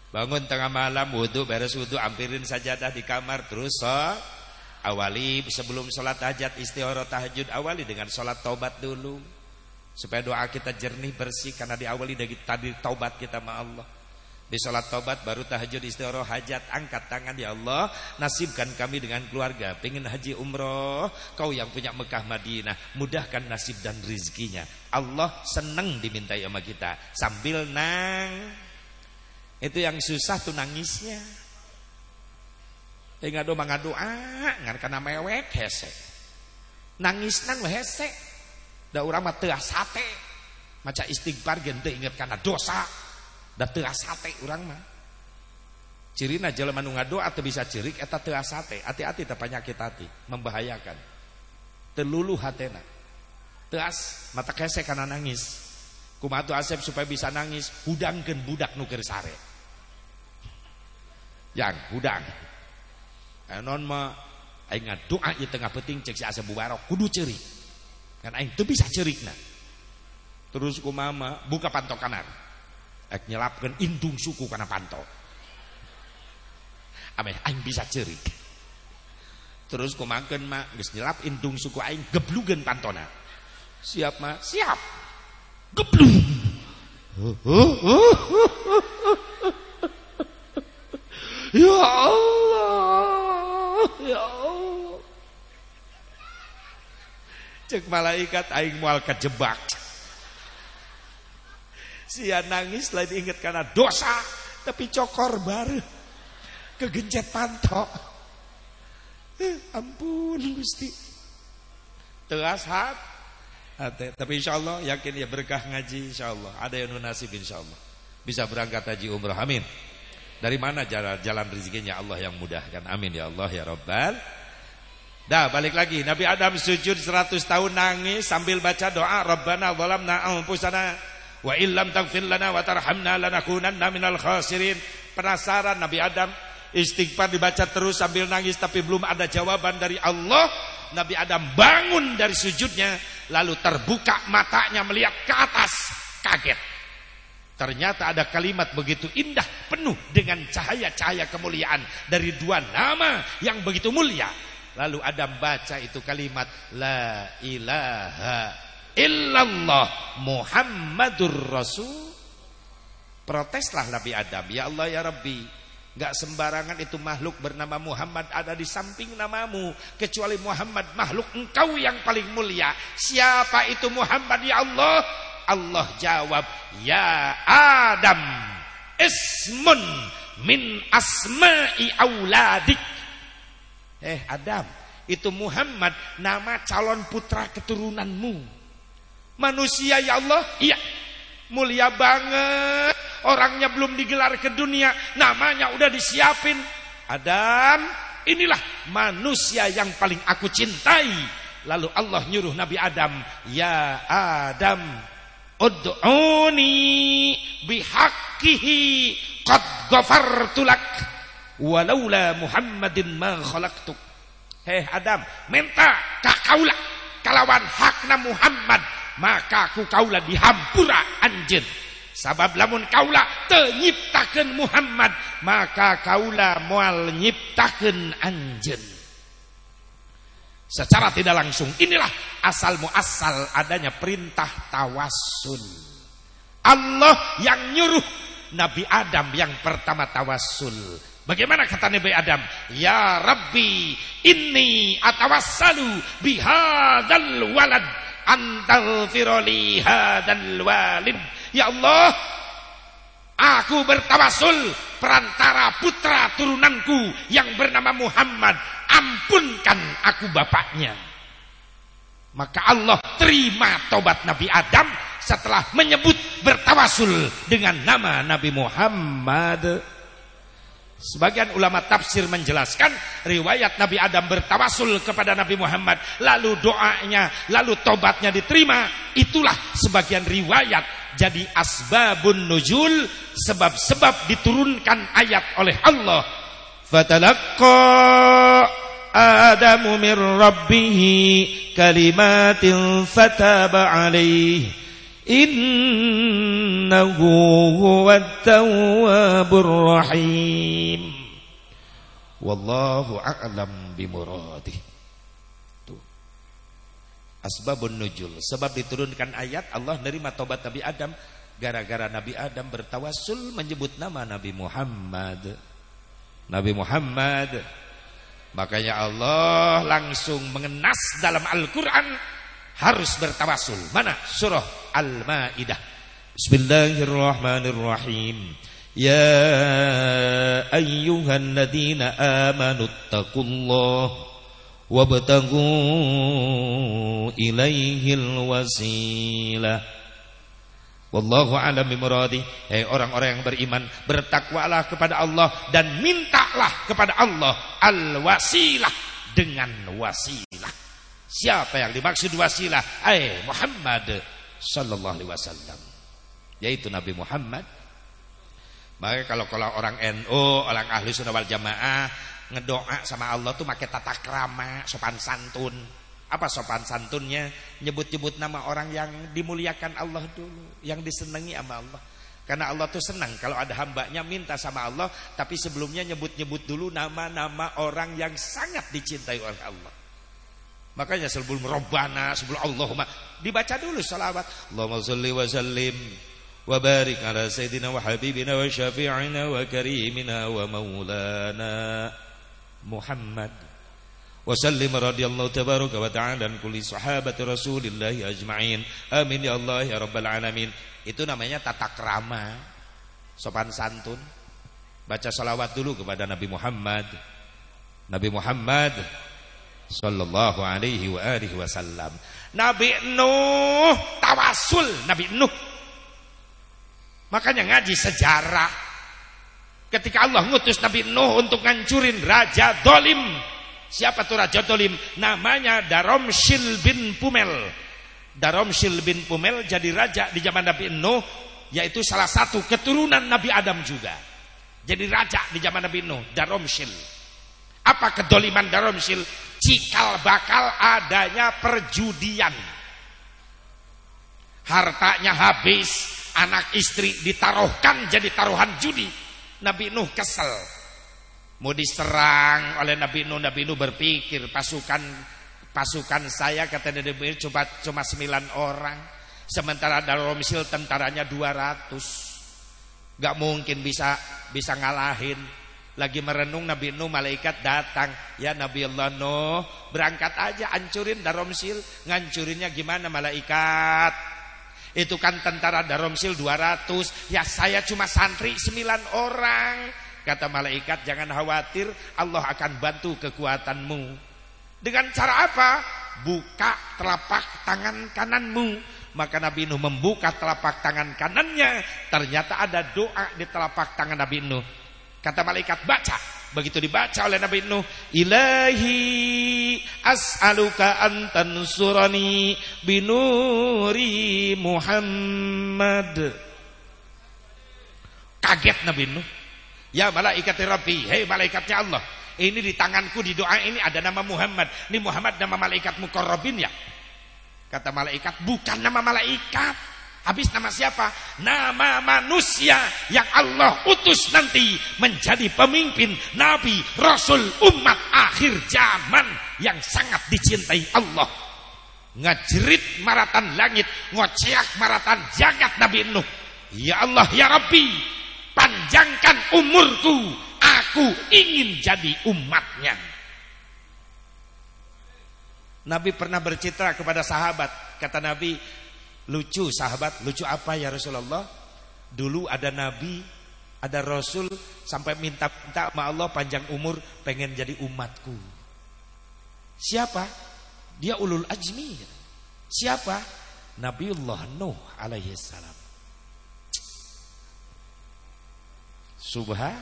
Bangun tengah malam wudhu beres wudhu ampirin sajadah di kamar terus so, awali sebelum sholat hajat istihara tahajud awali dengan sholat taubat dulu. Supaya doa kita jernih bersih karena diawali dari tadi taubat kita sama Allah di sholat taubat baru tahajud istihara hajat angkat tangan ya Allah nasibkan kami dengan keluarga pengen haji umroh kau yang punya Mekah Madinah mudahkan nasib dan rizkinya Allah senang dimintai sama kita sambil nang Itu yang susah tuh nangisnya. Eh mangado ah, ngan kana mewek hese. Nangisnan we hese. Da urang mah teu sate. Maca istighfar gen teu inget kana dosa. Da teu sate urang mah. Cirina jelema nu ngadoa teu bisa cirik eta teu sate. Hati-hati teh penyakit hati, membahayakan. Telulu hatena. Teas mata kese karena nangis. Kumatu Asep supaya bisa nangis, hudangkeun budak nukir sare. Yang hudang. Enon mah aing doa ieu tengah penting cek si Asep Bubarok kudu ceurik. Kan aing teu bisa ceurikna. Terus ku mama buka panto kanan. Ek nyelapkeun indung suku kana panto. Ame aing bisa ceurik. Terus kumakeun mah geus nyelap indung suku aing geblugeun pantona. Siap mah? Siap. Geblung. Ya Allah, ya Allah. Cek malaikat aing moal kejebak. Sia nangis lain inget karena dosa, tapi cokor baru kegencet pantok. Eh, ampun Gusti. Tegas hat. Tapi insya Allah yakin ya berkah ngaji insya Allah. Ada yang nasib insya Allah. Bisa berangkat haji umrah amin. Dari mana jalan, jalan rezekinya Allah yang mudahkan amin ya Allah ya Rabbal. Dah balik lagi Nabi Adam sujud 100 tahun nangis sambil baca doa Rabbana zalamna anfusana wa illam taghfir lana wa tarhamna lanakunanna minal khasirin. Penasaran Nabi Adam istighfar dibaca terus sambil nangis tapi belum ada jawaban dari Allah. Nabi Adam bangun dari sujudnya lalu terbuka matanya melihat ke atas kaget ternyata ada kalimat begitu indah penuh dengan cahaya-cahaya kemuliaan dari dua nama yang begitu mulia lalu Adam baca itu kalimat la ilaha illallah Muhammadur Rasul proteslah Nabi Adam ya Allah ya Rabbi Gak sembarangan itu makhluk bernama Muhammad ada di samping namamu. Kecuali Muhammad makhluk engkau yang paling mulia. Siapa itu Muhammad ya Allah? Allah jawab, Ya Adam, ismun min asma'i auladik. Eh Adam, itu Muhammad nama calon putra keturunanmu. Manusia ya Allah? Iya. Mulia banget orangnya belum digelar ke dunia, namanya udah disiapin. Adam, inilah manusia yang paling aku cintai. Lalu Allah nyuruh Nabi Adam, "Ya Adam, ud'uni bihaqqihi qad ghafartu lak walaula Muhammadin ma khalaqtuk." Hei Adam, minta kakaula kalawan hakna Muhammad, maka aku kaula dihampura anjeun. Sabab lamun kaula tenyiptakan Muhammad maka kaula mual nyiptakan anjen. Secara tidak langsung inilah asal muasal adanya perintah tawasul. Allah yang nyuruh Nabi Adam yang pertama tawasul. Bagaimana kata Nabi Adam? Ya Rabbi, inni atawassalu bihadzal walad antal firoli hadzal walid Ya Allah, aku bertawasul perantara putra turunanku yang bernama Muhammad. Ampunkan aku bapaknya. Maka Allah terima tobat Nabi Adam setelah menyebut bertawasul dengan nama Nabi Muhammad. Sebagian ulama tafsir menjelaskan riwayat Nabi Adam bertawasul kepada Nabi Muhammad lalu doanya lalu tobatnya diterima. Itulah sebagian riwayat. Jadi asbabun nuzul sebab-sebab diturunkan ayat oleh Allah. Fatalaqqa adamu min rabbih kalimatin fataba alaihi innahu huwat tawwabur rahim wallahu a'lam bimuradih asbabun nujul sebab diturunkan ayat Allah nerima tobat Nabi Adam. Gara-gara Nabi Adam bertawasul menyebut nama Nabi Muhammad. Nabi Muhammad. Makanya Allah langsung mengenas dalam Al-Qur'an harus bertawasul. Mana surah Al-Maidah? Bismillahirrahmanirrahim. Ya ayyuhalladzina amanu taqullaha wabtaghu ilaihi wasilah. Wallahu alam bimuradi. Hei orang-orang yang beriman, bertakwalah kepada Allah dan mintalah kepada Allah al-wasilah dengan wasilah. Siapa yang dimaksud wasilah? Eh Muhammad sallallahu alaihi wasallam. Yaitu Nabi Muhammad maka kalau kalau orang NU, orang ahli sunnah wal jamaah ngedoa sama Allah tuh pakai tata krama, sopan santun. Apa sopan santunnya? Nyebut-nyebut nama orang yang dimuliakan Allah dulu, yang disenangi sama Allah. Karena Allah tuh senang kalau ada hambanya minta sama Allah, tapi sebelumnya nyebut-nyebut dulu nama-nama orang yang sangat dicintai oleh Allah. Makanya sebelum Rabbana, sebelum Allahumma dibaca dulu salawat. Allahumma shalli wa sallim wa barik ala sayyidina wa habibina wa syafi'ina wa karimina wa maulana Muhammad. Wa sallim radhiyallahu tabaraka wa ta'ala dan kulli sahabati Rasulillah ajmain. Amin ya Allah ya rabbal alamin. Itu namanya tata krama. Sopan santun. Baca salawat dulu kepada Nabi Muhammad. Nabi Muhammad sallallahu alaihi wa alihi wasallam Nabi Nuh tawasul Nabi Nuh Makanya ngaji sejarah. Ketika Allah ngutus Nabi Nuh untuk ngancurin Raja Dolim. Siapa tuh Raja Dolim? Namanya Daromshil bin Pumel. Daromshil bin Pumel jadi raja di zaman Nabi Nuh. Yaitu salah satu keturunan Nabi Adam juga. Jadi raja di zaman Nabi Nuh. Daromshil. Apa kedoliman Daromshil? Cikal bakal adanya perjudian. Hartanya habis anak istri ditaruhkan jadi taruhan judi. Nabi Nuh kesel. Mau diserang oleh Nabi Nuh, Nabi Nuh berpikir pasukan pasukan saya kata Nabi Nuh cuma cuma 9 orang. Sementara Daromsil tentaranya 200. Gak mungkin bisa bisa ngalahin. Lagi merenung Nabi Nuh malaikat datang. Ya Nabi Allah Nuh, berangkat aja ancurin Daromsil. Ngancurinnya gimana malaikat? Itu kan tentara Daromsil 200 Ya saya cuma santri 9 orang Kata malaikat jangan khawatir Allah akan bantu kekuatanmu Dengan cara apa? Buka telapak tangan kananmu Maka Nabi Nuh membuka telapak tangan kanannya Ternyata ada doa di telapak tangan Nabi Nuh Kata malaikat baca Begitu dibaca oleh Nabi Nuh, Ilahi as'aluka antan surani binuri Muhammad. Kaget Nabi Nuh. Ya malaikat Rabbi, hei malaikatnya Allah. Ini di tanganku di doa ini ada nama Muhammad. Ini Muhammad nama malaikat mukorrobin ya. Kata malaikat, bukan nama malaikat. Habis nama siapa? Nama manusia yang Allah utus nanti menjadi pemimpin Nabi Rasul umat akhir zaman yang sangat dicintai Allah. Ngajerit maratan langit, ngociak maratan jagat Nabi Nuh. Ya Allah ya Rabbi, panjangkan umurku, aku ingin jadi umatnya. Nabi pernah bercitra kepada sahabat, kata Nabi, Lucu sahabat, lucu apa ya Rasulullah? Dulu ada nabi, ada rasul sampai minta-minta sama Allah panjang umur pengen jadi umatku. Siapa? Dia ulul ajmi. Siapa? Nabiullah Nuh alaihi salam. Subha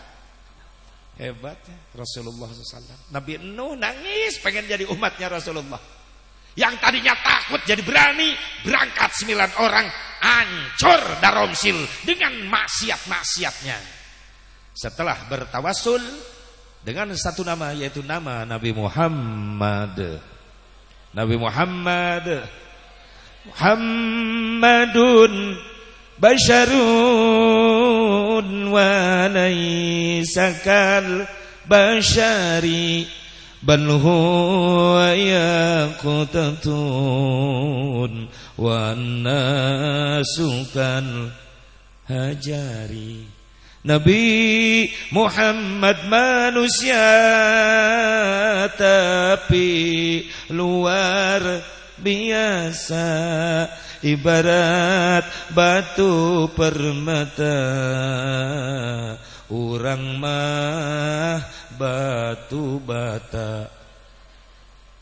hebat ya Rasulullah SAW. Nabi Nuh nangis pengen jadi umatnya Rasulullah. Yang tadinya takut jadi berani berangkat sembilan orang ancur daromsil dengan maksiat-maksiatnya. Setelah bertawasul dengan satu nama yaitu nama Nabi Muhammad. Nabi Muhammad Muhammadun basharun wa laysakal bashari بل هو ياقوتة والناس كالهجر Nabi Muhammad manusia tapi luar biasa Ibarat batu permata Orang mah batu bata.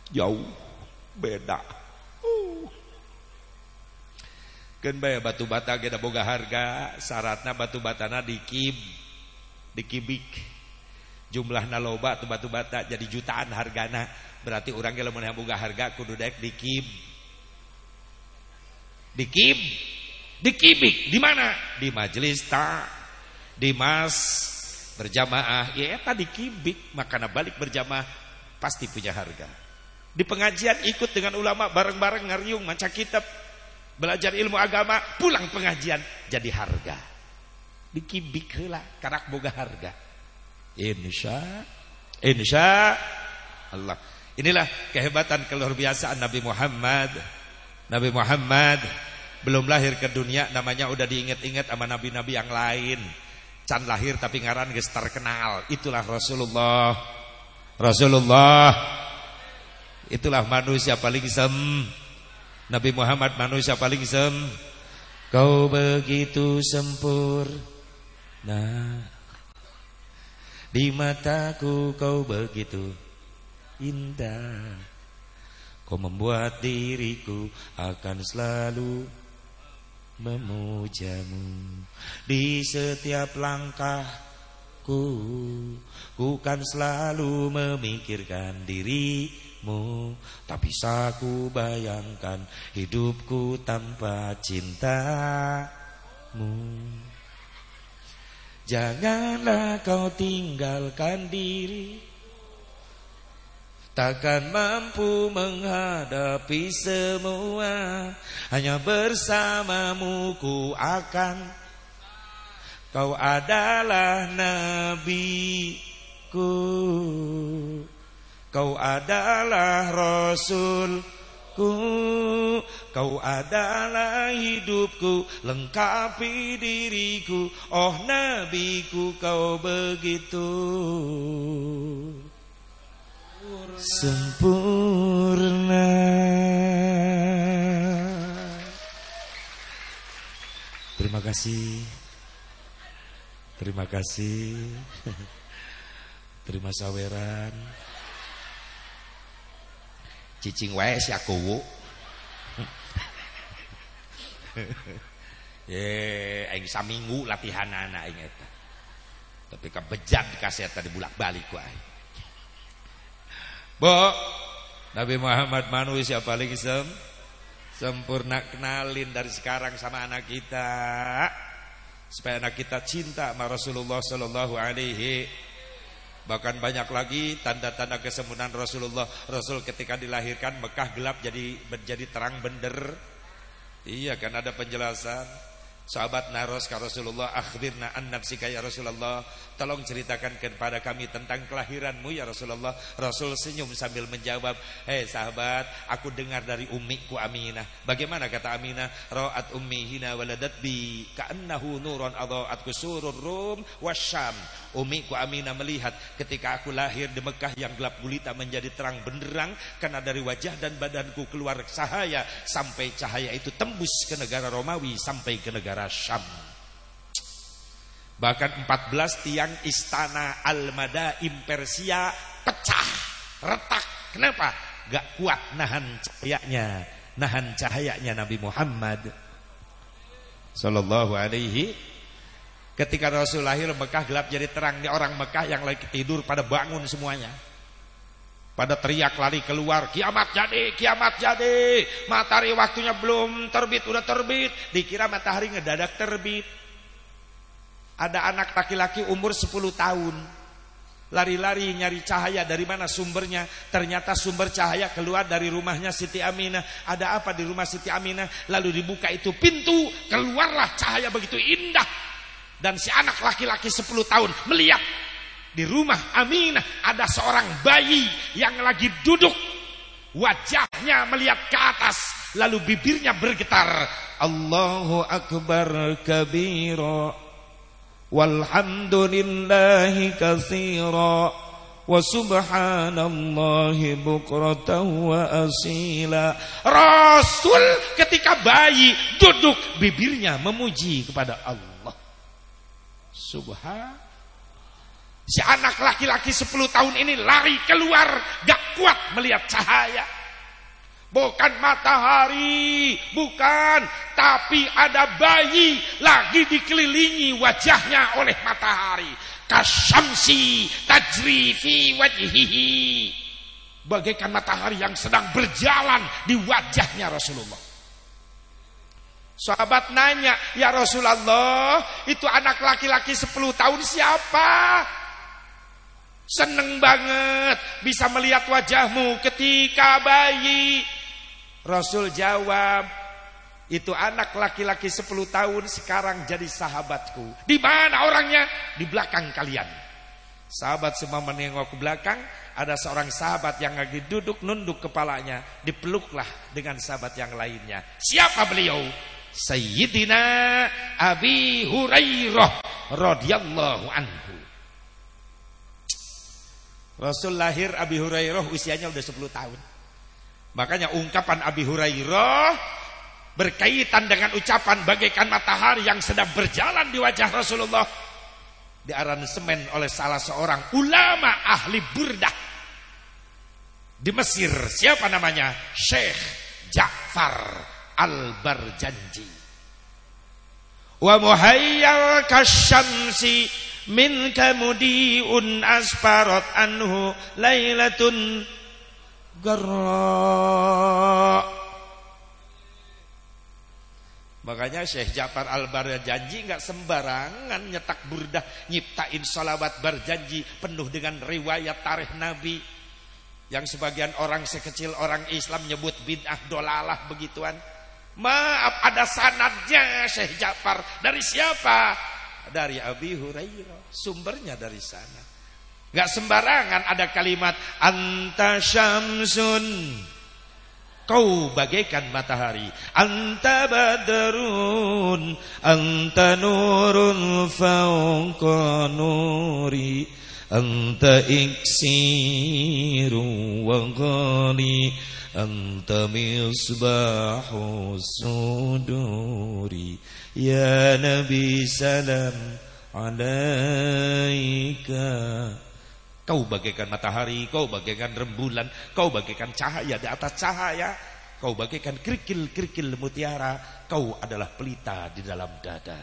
Jauh. Beda. Uh. Kan batu bata kita boga harga. Syaratnya batu batana dikib. Dikibik. Jumlah naloba tuh batu bata jadi jutaan hargana Berarti orang kalau mau boga harga kudu dek dikib. Dikib, dikibik, di mana? Di majelis tak, di mas berjamaah. Ya eta dikibik, makanya balik berjamaah pasti punya harga. Di pengajian ikut dengan ulama bareng-bareng ngariung maca kitab, belajar ilmu agama, pulang pengajian jadi harga. Dikibik lah, karak boga harga. Insya Insya Allah. Inilah kehebatan keluar biasaan Nabi Muhammad Nabi Muhammad belum lahir ke dunia namanya udah diingat-ingat sama nabi-nabi yang lain. Can lahir tapi ngaran geus terkenal. Itulah Rasulullah. Rasulullah. Itulah manusia paling sem. Nabi Muhammad manusia paling sem. Kau begitu sempurna. Di mataku kau begitu indah. Kau membuat diriku akan selalu memujamu. Di setiap langkahku Ku kan selalu memikirkan dirimu. Tak bisa bayangkan hidupku tanpa cintamu. Janganlah kau tinggalkan diri Takkan mampu menghadapi semua Hanya bersamamu ku akan. Kau adalah nabiku. Kau adalah rasulku. Kau adalah hidupku Lengkapi diriku. Oh nabiku kau begitu sempurna. Terima kasih. Terima kasih. Terima saweran. Cicing wae si aku Ye, aing saminggu latihan anak aing. Tapi kabejat dikasih tadi bulak-balik wae. Bo, Nabi Muhammad manusia paling sem? Sempurna kenalin dari sekarang sama anak kita. Supaya anak kita cinta sama Rasulullah Sallallahu Alaihi. Bahkan banyak lagi tanda-tanda kesempurnaan Rasulullah. Rasul ketika dilahirkan Mekah gelap jadi menjadi terang bender. Iya kan ada penjelasan. Sahabat naros Rasulullah akhbirna an nafsika ya Rasulullah tolong ceritakan kepada kami tentang kelahiranmu ya Rasulullah. Rasul senyum sambil menjawab hei sahabat aku dengar dari ummiku Aminah. Bagaimana kata Aminah? Ra'at ummi hina waladat bi ka'annahu nuran adha'at kusurur rum wasyam. Ummiku Aminah melihat ketika aku lahir di Mekah yang gelap gulita menjadi terang benderang karena dari wajah dan badanku keluar cahaya sampai cahaya itu tembus ke negara Romawi sampai ke negara Syam. Bahkan 14 tiang istana Al-Madaim Persia pecah, retak. Kenapa? Gak kuat nahan cahayanya, nahan cahayanya Nabi Muhammad Sallallahu alaihi Ketika Rasul lahir Mekah gelap jadi terang Ini orang Mekah yang lagi tidur pada bangun semuanya pada teriak lari keluar, kiamat jadi, kiamat jadi. Matahari waktunya belum terbit, udah terbit. Dikira matahari ngedadak terbit. Ada anak laki-laki umur 10 tahun. Lari-lari nyari cahaya dari mana sumbernya. Ternyata sumber cahaya keluar dari rumahnya Siti Aminah. Ada apa di rumah Siti Aminah? Lalu dibuka itu pintu, keluarlah cahaya begitu indah. Dan si anak laki-laki 10 tahun melihat di rumah Aminah ada seorang bayi yang lagi duduk. Wajahnya melihat ke atas. Lalu bibirnya bergetar. Allahu Akbar kabira. Walhamdulillahi kathira. wa subhanallahi bukratan wa asila. Rasul ketika bayi duduk bibirnya memuji kepada Allah. Subhan Si anak laki-laki 10 tahun ini lari keluar, gak kuat melihat cahaya. Bukan matahari, bukan, tapi ada bayi lagi dikelilingi wajahnya oleh matahari kasyamsi tajri fi bagaikan matahari yang sedang berjalan di wajahnya Rasulullah Sahabat nanya, "Ya Rasulullah, itu anak laki-laki 10 tahun siapa?" Seneng banget bisa melihat wajahmu ketika bayi. Rasul jawab, itu anak laki-laki 10 tahun sekarang jadi sahabatku. Di mana orangnya? Di belakang kalian. Sahabat semua menengok ke belakang, ada seorang sahabat yang lagi duduk nunduk kepalanya, dipeluklah dengan sahabat yang lainnya. Siapa beliau? Sayyidina Abi Hurairah radhiyallahu anhu. Rasul lahir Abi Hurairah usianya udah 10 tahun. Makanya ungkapan Abi Hurairah berkaitan dengan ucapan bagaikan matahari yang sedang berjalan di wajah Rasulullah diaransemen oleh salah seorang ulama ahli burdah di Mesir. Siapa namanya? Syekh Ja'far Al-Barjanji. Wa muhayyal kasyamsi min kamudiun asparat anhu lailatun garra Makanya Syekh Ja'far Al-Bar janji nggak sembarangan nyetak burdah, nyiptain salawat berjanji penuh dengan riwayat tarikh Nabi. Yang sebagian orang sekecil orang Islam nyebut bid'ah dolalah begituan. Maaf ada sanadnya Syekh Ja'far. Dari siapa? Dari Abi Hurairah. Sumbernya dari sana. Nggak sembarangan ada kalimat anta syamsun. Kau bagaikan matahari. Anta badrun. Anta nurun fauqa nuri. Anta iksiru wa ghali Anta misbahu suduri. Ya Nabi salam alaika Kau bagaikan matahari, kau bagaikan rembulan, kau bagaikan cahaya di atas cahaya, kau bagaikan kerikil-kerikil mutiara, kau adalah pelita di dalam dada.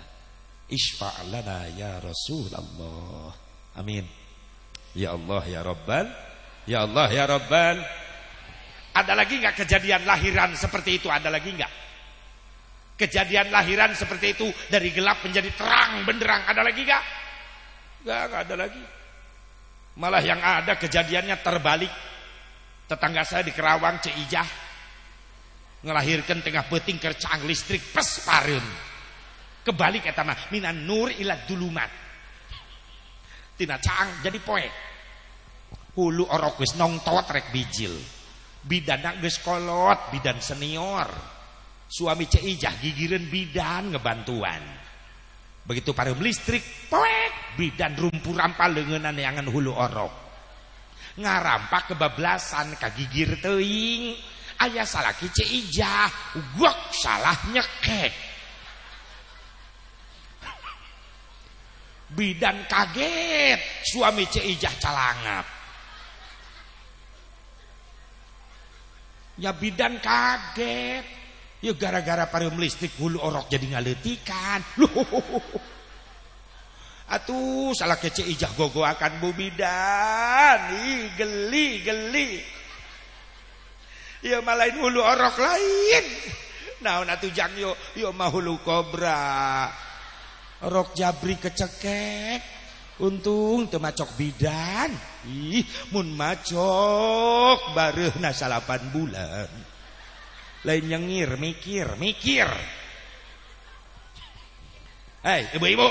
Isfa'lana ya Rasulullah. Amin. Ya Allah ya Rabbal. Ya Allah ya Rabbal. Ada lagi nggak kejadian lahiran seperti itu? Ada lagi nggak? Kejadian lahiran seperti itu dari gelap menjadi terang benderang. Ada lagi nggak? Nggak, ada lagi. Malah yang ada kejadiannya terbalik. Tetangga saya di Kerawang Ceijah ngelahirkan tengah beting kercang listrik pes parun. Kebalik eta mah minan nur ila dulumat. Tina cang jadi poe. Hulu orok wis nongtot rek bijil. Bidan geus kolot, bidan senior. Suami Ceijah gigireun bidan ngebantuan. Begitu parum listrik, poek, bidan rumpu rampal lengenan yangan hulu orok. Ngarampak kebablasan kagigir teing. Ayah salah kice ijah, gua salah nyekek. Bidan kaget, suami Ceijah calangap. Ya bidan kaget. Ya gara-gara parum listrik hulu orok jadi ngaletikan. Atuh salah kece ijah gogo akan bubidan. Ih geli geli. Ya malain hulu orok lain. Nah, atuh jang yo yo mah hulu kobra. Orok jabri kecekek. Untung teu macok bidan. Ih, mun macok bareuhna salapan bulan lain nyengir mikir mikir. Hei ibu-ibu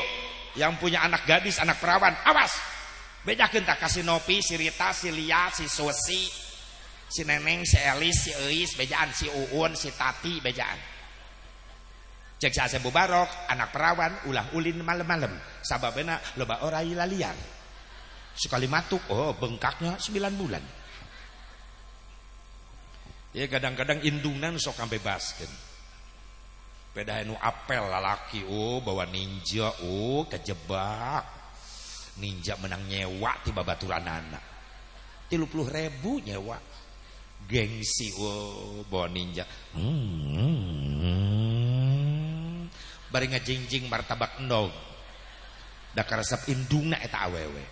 yang punya anak gadis anak perawan awas. Bedakan tak kasih nopi si Rita si Lia si Susi si Neneng si Elis si Eis bejaan si Uun si Tati bejaan. Cek saya sebu barok anak perawan ulah ulin malam-malam sababena loba orai lalian sekali matuk oh bengkaknya 9 bulan ya kadang-kadang indungan sok sampai basken beda nu apel lalaki oh bawa ninja oh kejebak. Ninja menang nyewa tiba baturan anak. Tilu puluh ribu nyewa. Gengsi oh bawa ninja. Hmm. bari ngajingjing martabak endog da karesep indungna eta awewe.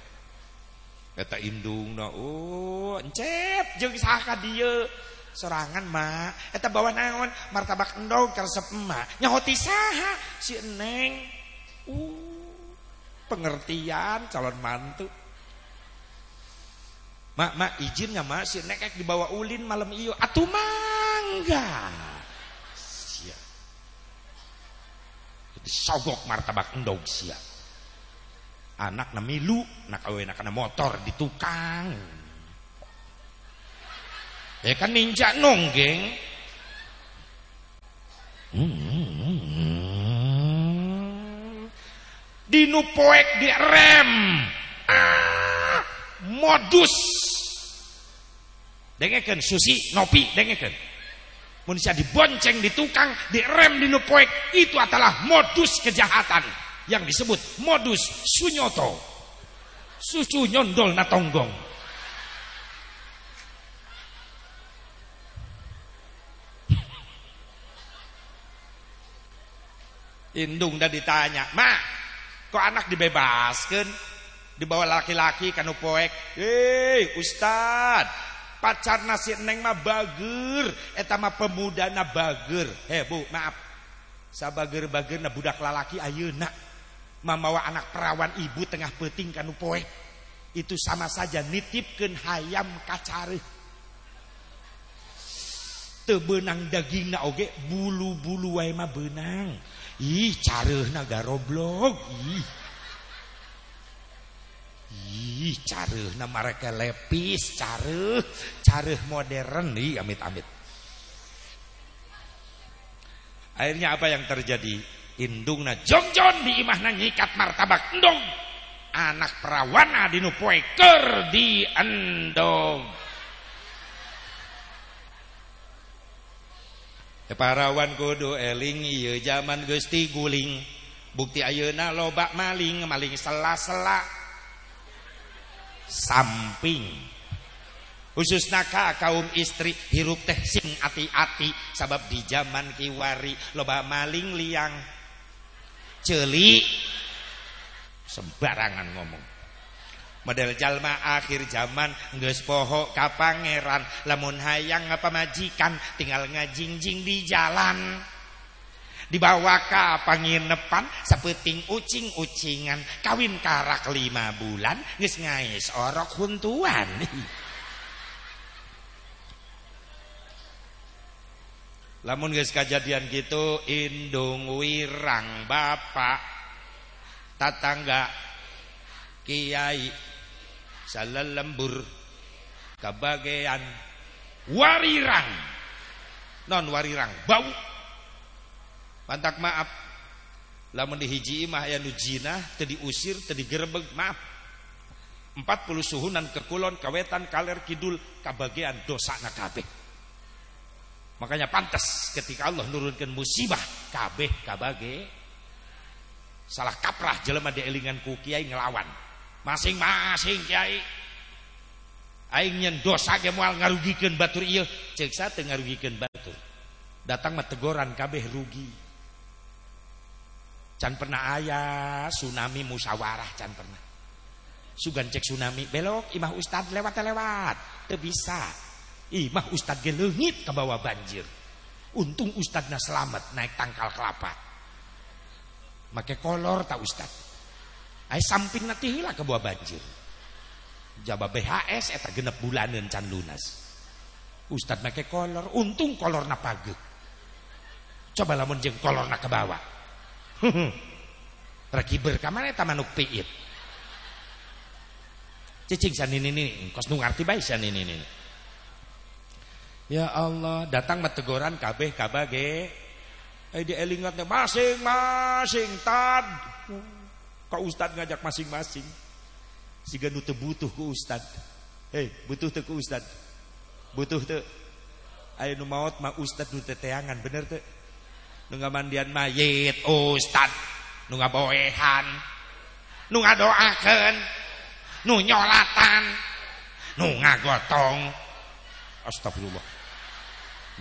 Eta indungna oh encep jeung saha dieu serangan mak. Eta bawa naon? Martabak endog karesep emak. Nyahoti saha? Si neng. Uh pengertian calon mantu. Mak mak izin nggak mak? Si neng dibawa ulin malam iyo. Atuh mangga sia. Sogok martabak endog sia. Anak na milu nak awe nak motor di tukang ya kan ninja nonggeng hmm. dinupoek di rem. Ah, modus. Dengekan susi nopi dengekan manusia dibonceng di tukang di rem dinupoek itu adalah modus kejahatan yang disebut modus sunyoto. Susu nyondol natonggong indung dan ditanya mak kok anak dibebaskan? Dibawa laki-laki kanu poek hei ustad pacar nasi neng mah bager eta mah pemuda na bager. Heh bu maaf. Sabager bager na budak lalaki ayeuna. Mamawa anak perawan ibu tengah peting kanu poek itu sama saja nitipkan hayam kacari tebenang daging na oge bulu-bulu wae mah benang ih careuhna garoblog ih. Ih careuhna mereka lepis careuh careuh modern. Nih amit-amit akhirnya apa yang terjadi? Indungna jongjon di imahna nyikat martabak endong anak perawana dinu poe keur di endong parawan kudu eling iya zaman Gusti guling. Bukti ayeuna loba maling maling sela-sela. Samping. Khususnya ka kaum istri hirup teh sing ati-ati sabab di zaman kiwari loba maling liang. Celi. Sembarangan ngomong model jalma akhir zaman geus poho ka pangeran. Lamun hayang apa majikan tinggal ngajingjing di jalan. Dibawa ka panginepan sepeting ucing-ucingan. Kawin karak lima bulan geus ngais orok huntuan. Lamun geus kejadian gitu indung wirang bapak. Tatangga kiai salah lembur. Kebagian warirang. Non warirang. Bau. Pantak maaf. Lamun dihiji imah aya nu jinah teu diusir teu digerebeg maaf. 40 suhunan kekulon kawetan kaler kidul kabagian dosa na kabeh. Makanya pantas ketika Allah nurunkan musibah kabeh kabage. Salah kaprah jelema dielingan ku kiai ngelawan masing-masing Kyai aing nyen dosa ge moal ngarugikeun batur ieu. Ceuk teu ngarugikeun batur. Datang mah teguran kabeh rugi. Can pernah ayah tsunami musyawarah can pernah. Sugan cek tsunami belok imah ustad lewat lewat teu bisa. Imah ustad ge leungit ke bawah banjir. Untung ustadna selamat naik tangkal kelapa. Make kolor tak ustad Ay samping hilang ke bawah banjir. Jaba BHS eta genep bulanan can lunas. Ustad make kolor, untung kolor na page. Coba lamun jeng kolor na ke bawah. Raki berkamane eta manuk piit. Cicing san ini ini, kos nu ngarti bae san ini ini. Ya Allah, datang meteguran kabeh kabage. Eh di elingatnya masing-masing tad. Kok Ustad ngajak masing-masing Siga nu butuh ku ustad. Hei, butuh teu ku ustad. Butuh teu. Aya nu mah ustad nu teteangan, bener teu? Nu ngamandian mayit ustad, nu ngaboehan, nu ngadoakeun, nu nyolatan, nu ngagotong. Astagfirullah.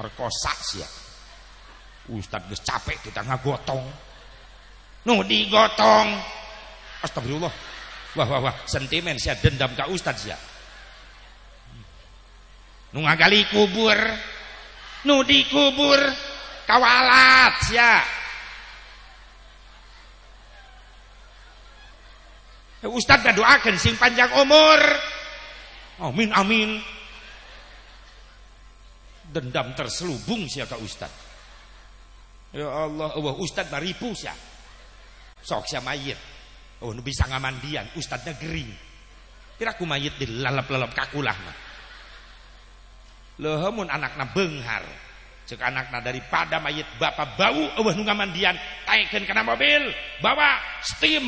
Merkosa sia. Ustad geus capek kita ngagotong. Nu digotong. Astagfirullah. Wah wah wah, sentimen sia dendam ka ustad sia. Nu ngagali kubur, nu dikubur kawalat sia. Ustad doakan sing panjang umur. Amin amin. Dendam terselubung sia ka ustad. Ya Allah, Allah ustad baripu sia. Sok sia mayit. Oh, nu bisa ngamandian, ustadnya gering. Kira aku mayit dilalap-lalap kakulah mah. Lehemun anakna benghar. Cek anakna daripada mayit bapak bau eueuh nu ngamandian, taikeun kana mobil, bawa steam.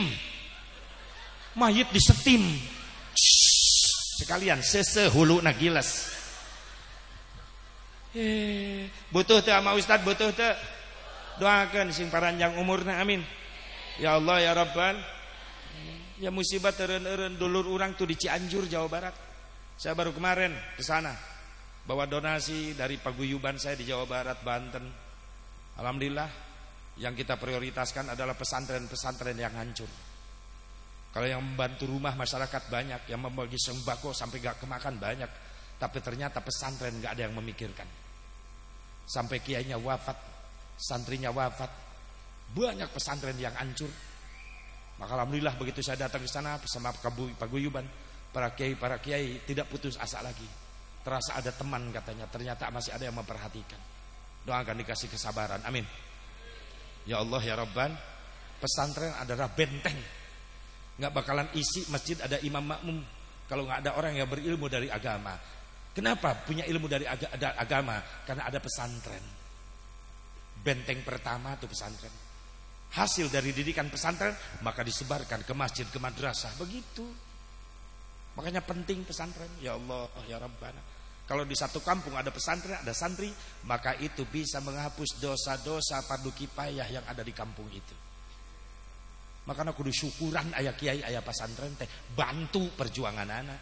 Mayit di steam. Sekalian sese hulu nagiles. Eh, butuh teu sama ustad butuh teu? Doakan sing paranjang umurna amin. Ya Allah ya Rabbal Ya musibah teren-eren dulur orang tuh di Cianjur Jawa Barat. Saya baru kemarin ke sana bawa donasi dari paguyuban saya di Jawa Barat Banten. Alhamdulillah yang kita prioritaskan adalah pesantren-pesantren yang hancur. Kalau yang membantu rumah masyarakat banyak, yang membagi sembako sampai gak kemakan banyak, tapi ternyata pesantren gak ada yang memikirkan. Sampai kiainya wafat, santrinya wafat, banyak pesantren yang hancur maka alhamdulillah begitu saya datang ke sana bersama paguyuban para kiai para kiai tidak putus asa lagi. Terasa ada teman katanya, ternyata masih ada yang memperhatikan. Doakan dikasih kesabaran. Amin. Ya Allah ya Rabban, pesantren adalah benteng. Nggak bakalan isi masjid ada imam makmum kalau nggak ada orang yang berilmu dari agama. Kenapa punya ilmu dari agama? Karena ada pesantren. Benteng pertama itu pesantren hasil dari didikan pesantren maka disebarkan ke masjid ke madrasah. Begitu. Makanya penting pesantren. Ya Allah ya Rabbana. Kalau di satu kampung ada pesantren ada santri maka itu bisa menghapus dosa-dosa fardu kipayah yang ada di kampung itu. Makanya kudu syukuran ayah kiai ayah pesantren teh. Bantu perjuangan anak.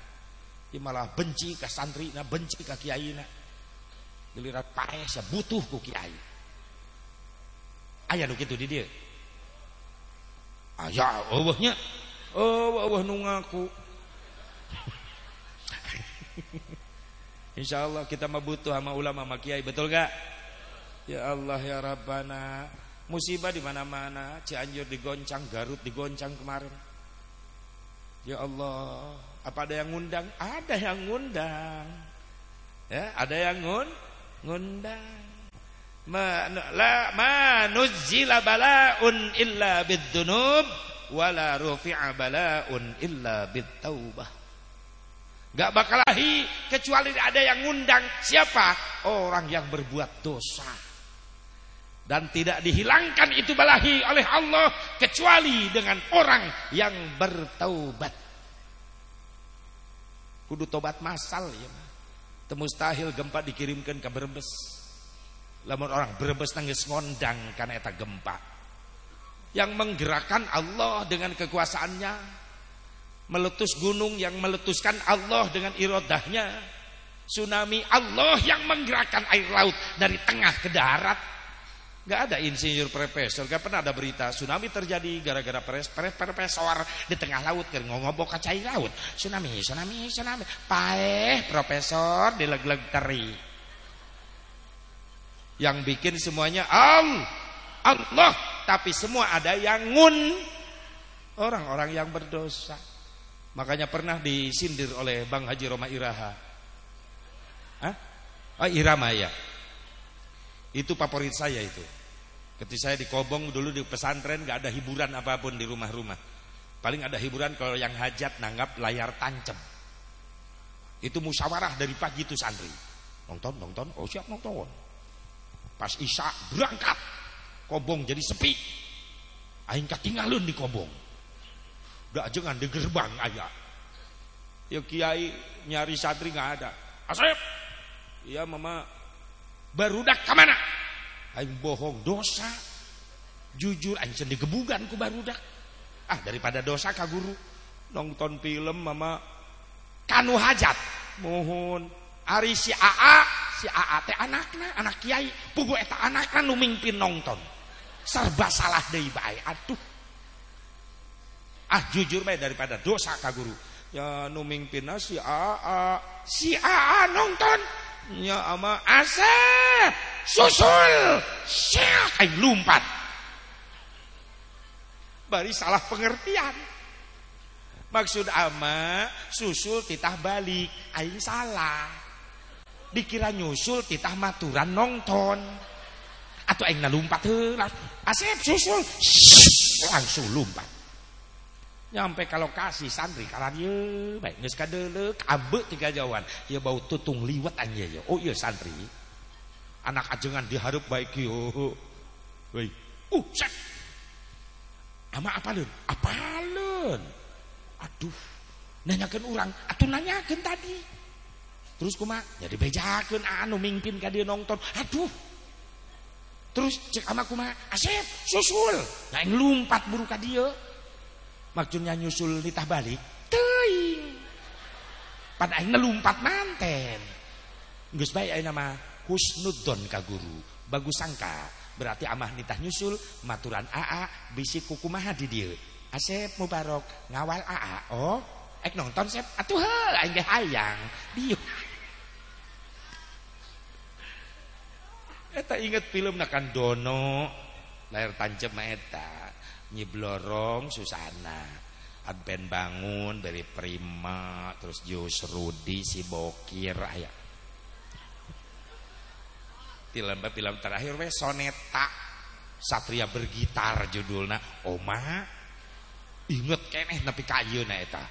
Ya malah benci ke santri nah benci ke kiai nah. Giliran paeh butuh ku kiai. Ayah nu gitu di dia aya Allahnya oh Allah nu ngaku. Insya Allah kita mah butuh sama ulama sama kiai betul gak? Ya Allah ya Rabbana. Musibah di mana-mana. Cianjur digoncang Garut digoncang kemarin. Ya Allah apa ada yang ngundang? Ada yang ngundang. Ya ada yang ngun ngundang ma la ma bala'un illa bidzunub wala rufi'a bala'un illa bittaubah Gak bakal lahi kecuali ada yang ngundang siapa? Orang yang berbuat dosa. Dan tidak dihilangkan itu balahi oleh Allah kecuali dengan orang yang bertaubat. Kudu tobat masal ya. Temustahil gempa dikirimkan ke Brebes lamun orang berbes nangis ngondang karena eta gempa yang menggerakkan Allah dengan kekuasaannya meletus gunung yang meletuskan Allah dengan irodahnya tsunami Allah yang menggerakkan air laut dari tengah ke darat Gak ada insinyur profesor, gak pernah ada berita tsunami terjadi gara-gara profesor di tengah laut kan ngobok kacai laut. Tsunami, tsunami, tsunami. Paeh profesor di leg-leg teri. Yang bikin semuanya Allah. Allah, tapi semua ada yang ngun. Orang-orang yang berdosa. Makanya pernah disindir oleh Bang Haji Roma Iraha. Hah? Oh, Irama ya. Itu favorit saya itu. Ketika saya di Kobong dulu di pesantren gak ada hiburan apa pun di rumah-rumah. Paling ada hiburan kalau yang hajat nanggap layar tancap. Itu musyawarah dari pagi itu santri. Nonton, nonton, oh siap nonton. Pas Isya berangkat. Kobong jadi sepi. Aing ketinggalan di kobong. Dak jangan di gerbang ayah. Ya kiai nyari santri nggak ada. Asep. Iya mama. Barudak ke mana? Aing bohong dosa. Jujur aing sendiri gebugan ku barudak. Ah daripada dosa ka guru. Nonton film mama kanu hajat. Mohon. Ari si AA, si AA teh anakna, anak kiai. Pugu eta anakna nu mimpin nonton. Serba salah deui bae. Aduh. Ah jujur bae daripada dosa ka guru ya nu mingpinna si AA si AA nonton nya ama Asep susul syek aing lumpat bari salah pengertian maksud ama susul titah balik aing salah dikira nyusul titah maturan nonton atau aing nalumpat heula Asep susul. Langsung lumpat. Nyampe ke lokasi santri kalah baik geus kadeulek abe tiga jawan ya bau tutung liwat ya oh iya santri. Anak ajengan diharap baik yo. Woi uh set. Ama apa leun apa leun aduh nanyakan orang atuh nanyakan tadi terus kuma jadi bejakeun anu mimpin ka dia nonton aduh. Terus cek ama kuma asep susul. Nah lumpat buru ka dia maksudnya nyusul nitah balik teuing pada aing ngelumpat manten. Bae ayeuna nama husnudzon ka guru. Bagus sangka berarti amah nitah nyusul maturan AA bisi kukumaha di dieu. Asep Mubarok ngawal AA oh ek nonton sep. Atuh aing ge hayang. Dieu eta inget film nakan Dono layar tancep mah eta. Nyiblorong Susana. Adben bangun dari Prima terus Jus Rudi si Bokir aya. Film film terakhir we soneta. Satria bergitar judulnya Oma. Inget keneh tapi kayu na eta.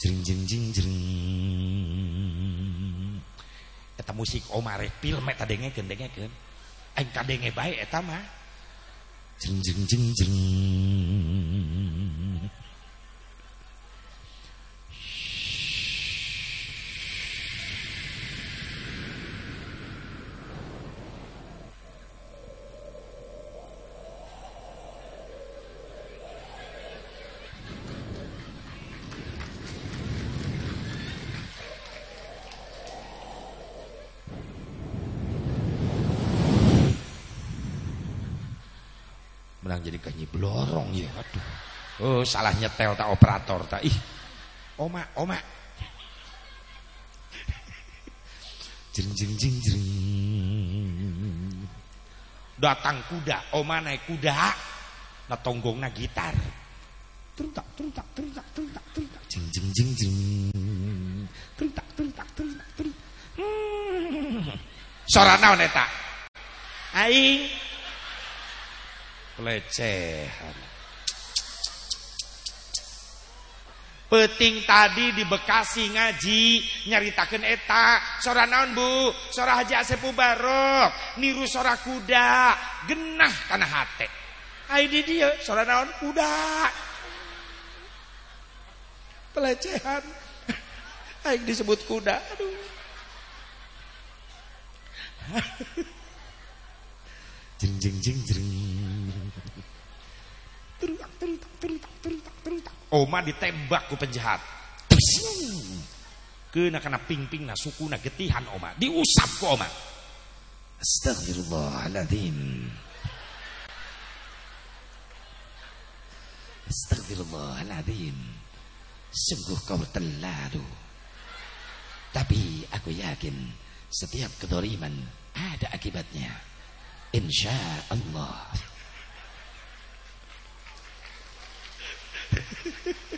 Jeng jeng eta musik Oma rek film eta dengekeun dengekeun. Aing kadenge bae eta mah. Jeng jeng jeng jeng menang jadi kanyi blorong ya. Aduh. Oh salah nyetel tak operator tak. Ih oma oma jeng jeng jeng jeng datang kuda oma naik kuda. Na tonggong na gitar. Terutak terutak terutak terutak terutak jeng jeng jeng jeng terutak terutak terutak terutak hmm. suara naon eta? Aing pelecehan. Peting tadi di Bekasi ngaji nyaritakan eta. Sora naon bu? Sora Haji Asep Barok niru sora kuda. Genah karena hati ai di dia. Sora naon? Kuda. Pelecehan. Aing disebut kuda. Aduh. Jeng jeng jeng jeng oma ditembak ku penjahat. Kena kena ping-ping na suku na getihan oma. Diusap ku oma. Astagfirullahaladzim astagfirullahaladzim sungguh kau terlalu tapi aku yakin setiap kedoriman ada akibatnya. Insya Allah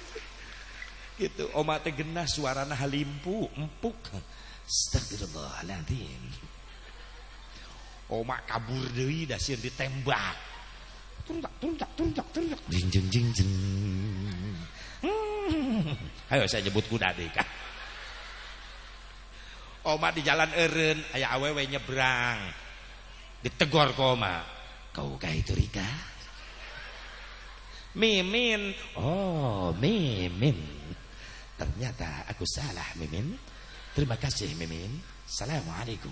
gitu. Oma teh genah suarana halimpu empuk. Astagfirullahaladzim. Oma kabur deui da sieun ditembak. Turuntak turuntak turuntak turuntak jing jing jing jing. Hmm. ayo saya nyebut kuda deh kak. Oma di jalan eren aya awewe nyebrang. Ditegor ke oma kau kah itu Rika Mimin. Oh, Mimin. ternyata aku salah Mimin. Terima kasih Mimin. Assalamualaikum.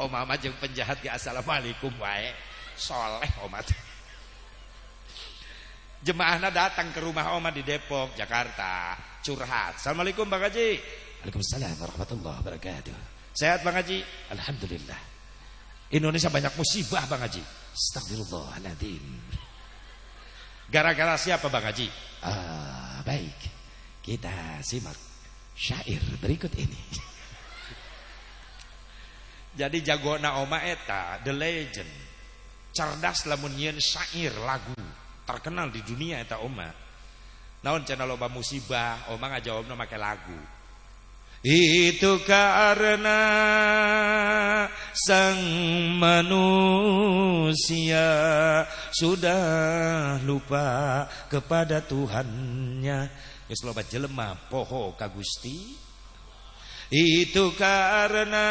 Oma mah jeung penjahat ke assalamualaikum wae. Soleh oma Jemaahnya datang ke rumah Oma di Depok, Jakarta, curhat. Assalamualaikum Bang Haji. Waalaikumsalam warahmatullahi wabarakatuh. Sehat Bang Haji? Alhamdulillah. Indonesia banyak musibah Bang Haji. Astagfirullahaladzim. Gara-gara siapa Bang Haji? Ah, baik. Kita simak syair berikut ini. Jadi jagona Oma eta, the legend. Cerdas lamun syair lagu terkenal di dunia eta Oma. Naon cenah loba musibah, Oma ngajawabna make lagu. Itu karena sang manusia sudah lupa kepada Tuhannya. Geus loba jelema poho ka Gusti. Itu karena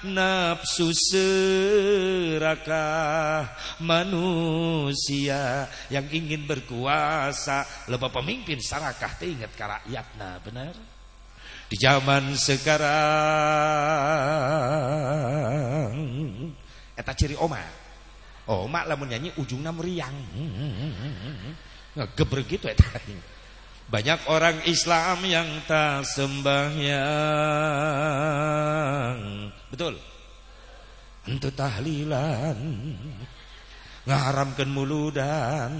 nafsu serakah manusia yang ingin berkuasa. Lebih pemimpin sarakah ingat ke rakyatna benar di zaman sekarang. Eta ciri oma. Oma lamun nyanyi ujungnya meriang ngegeber gitu eta banyak orang Islam yang tak sembahyang. Betul. Untuk tahlilan ngaharamkan muludan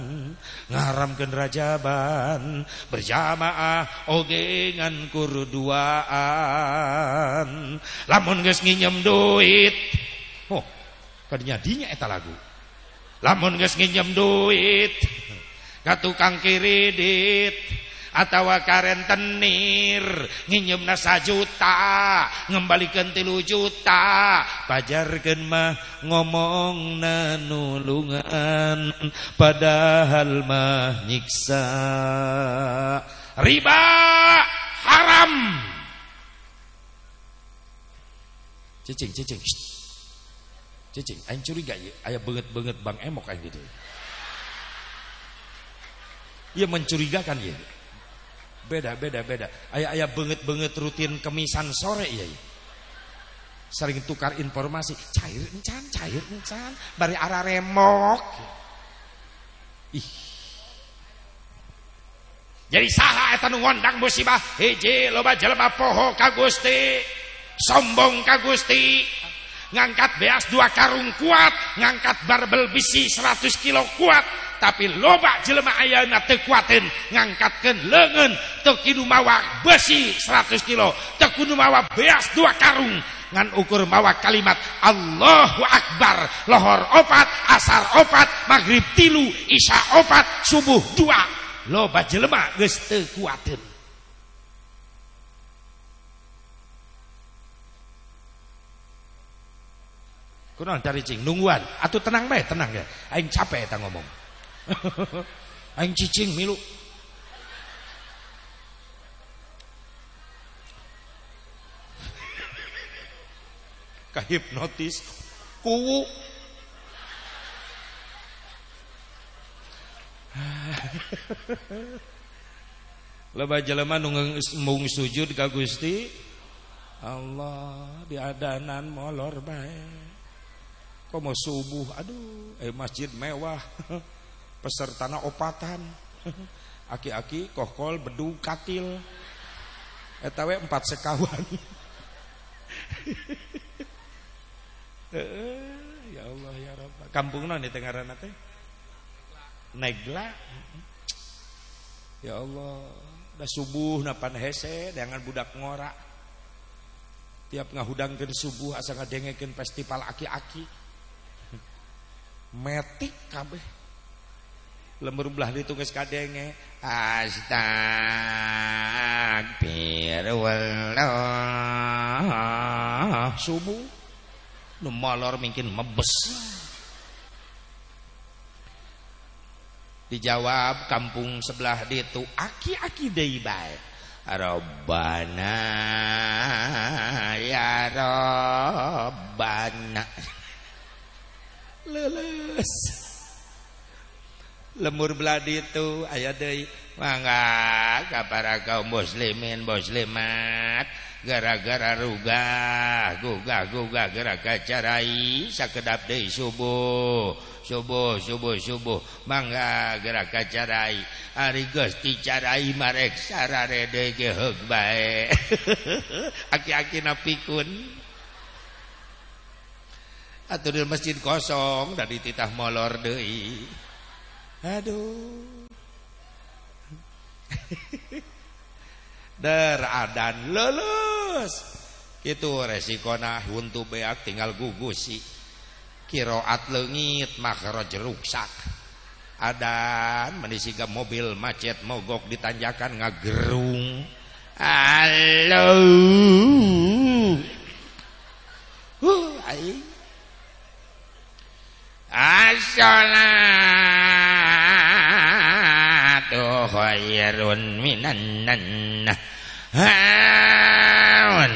ngaharamkan rajaban berjamaah ogengan kurduaan. Lamun geus nginjem duit oh kadinya dinya eta lagu. Lamun geus nginjem duit ka tukang kiridit atau karen tenir nginjemna juta ngembalikan tilu juta. Pajarkan mah ngomong nanulungan padahal mah nyiksa. Riba haram. Cicing cicing cicing aing curiga ya aya banget-banget bang emok aing gitu. Ia mencurigakan ya beda beda beda. Ayah ayah banget banget rutin kemisan sore ya sering tukar informasi. Cair encan cair encan. Bari arah remok. Ih. Jadi salah eta nu ngondang musibah. Hiji loba jelema poho ka Gusti. Sombong ka Gusti ngangkat beas dua karung kuat ngangkat barbel bisi 100 kilo kuat. Tapi loba jelema ayana teu kuatin ngangkatkeun leungeun teu kidu mawa besi 100 kilo teu kudu mawa beas dua karung. Ngan ukur mawa kalimat Allahu Akbar lohor opat asar opat maghrib tilu isya opat subuh dua. Loba jelema geus kuatin Kunaon cari cing nungguan atuh tenang bae tenang ya aing capek eta ngomong Aing cicing milu. Kahipnotis kuwu. Loba jelema nu mung sujud ka Gusti Allah diadanan molor bae. Komo subuh aduh eh masjid mewah pesertana opatan. Aki-aki kokol bedung katil. Etawe empat sekawan. Ya Allah ya Rabb kampungna di tengaran teh? Negla ya Allah dah subuh napan hese dengan budak ngora tiap ngahudangkeun subuh asa ngadengekeun festival aki-aki metik kabeh. Lemur belah ditugas kadenge astagfirullah subuh nu molor mungkin mebes. Dijawab kampung sebelah itu aki-aki deui bae. Rabbana ya Rabbana leles lemur beladi itu ayat deui. Mangga kapara kaum muslimin muslimat. Gara-gara rugah gugah gugah gara carai. Sakedap deui subuh. Subuh subuh subuh. Mangga gara carai. Ari geus dicarai marek sararede ge heug bae. Aki-akina pikun atuh di masjid kosong dari titah molor deui. Aduh. Der adan lulus. Itu resikona untuk beak tinggal gugusi. Kiroat lengit makhraj ruksak. Adan menisiga mobil macet mogok ditanjakan ngagerung. Halo. Uh aing salatu khairun minan haun.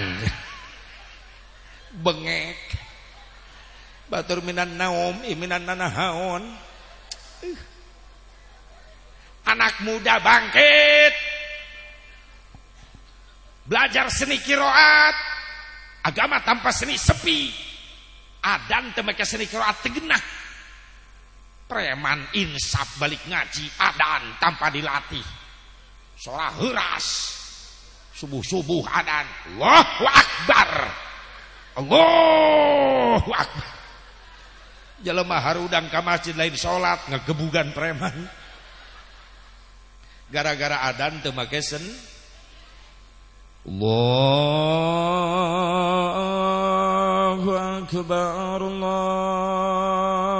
Bengek. Batur minan naum iminan nanahaun anak muda bangkit. Belajar seni kiroat. Agama tanpa seni sepi. Adan temeke seni kiroat tegenah preman insaf balik ngaji adan tanpa dilatih. Soal heras subuh-subuh adan. Allahu Akbar. Allahu Akbar. Jelema harudang ke masjid lain sholat ngegebugan preman. Gara-gara adan teu make sen. Allahu Akbar Allah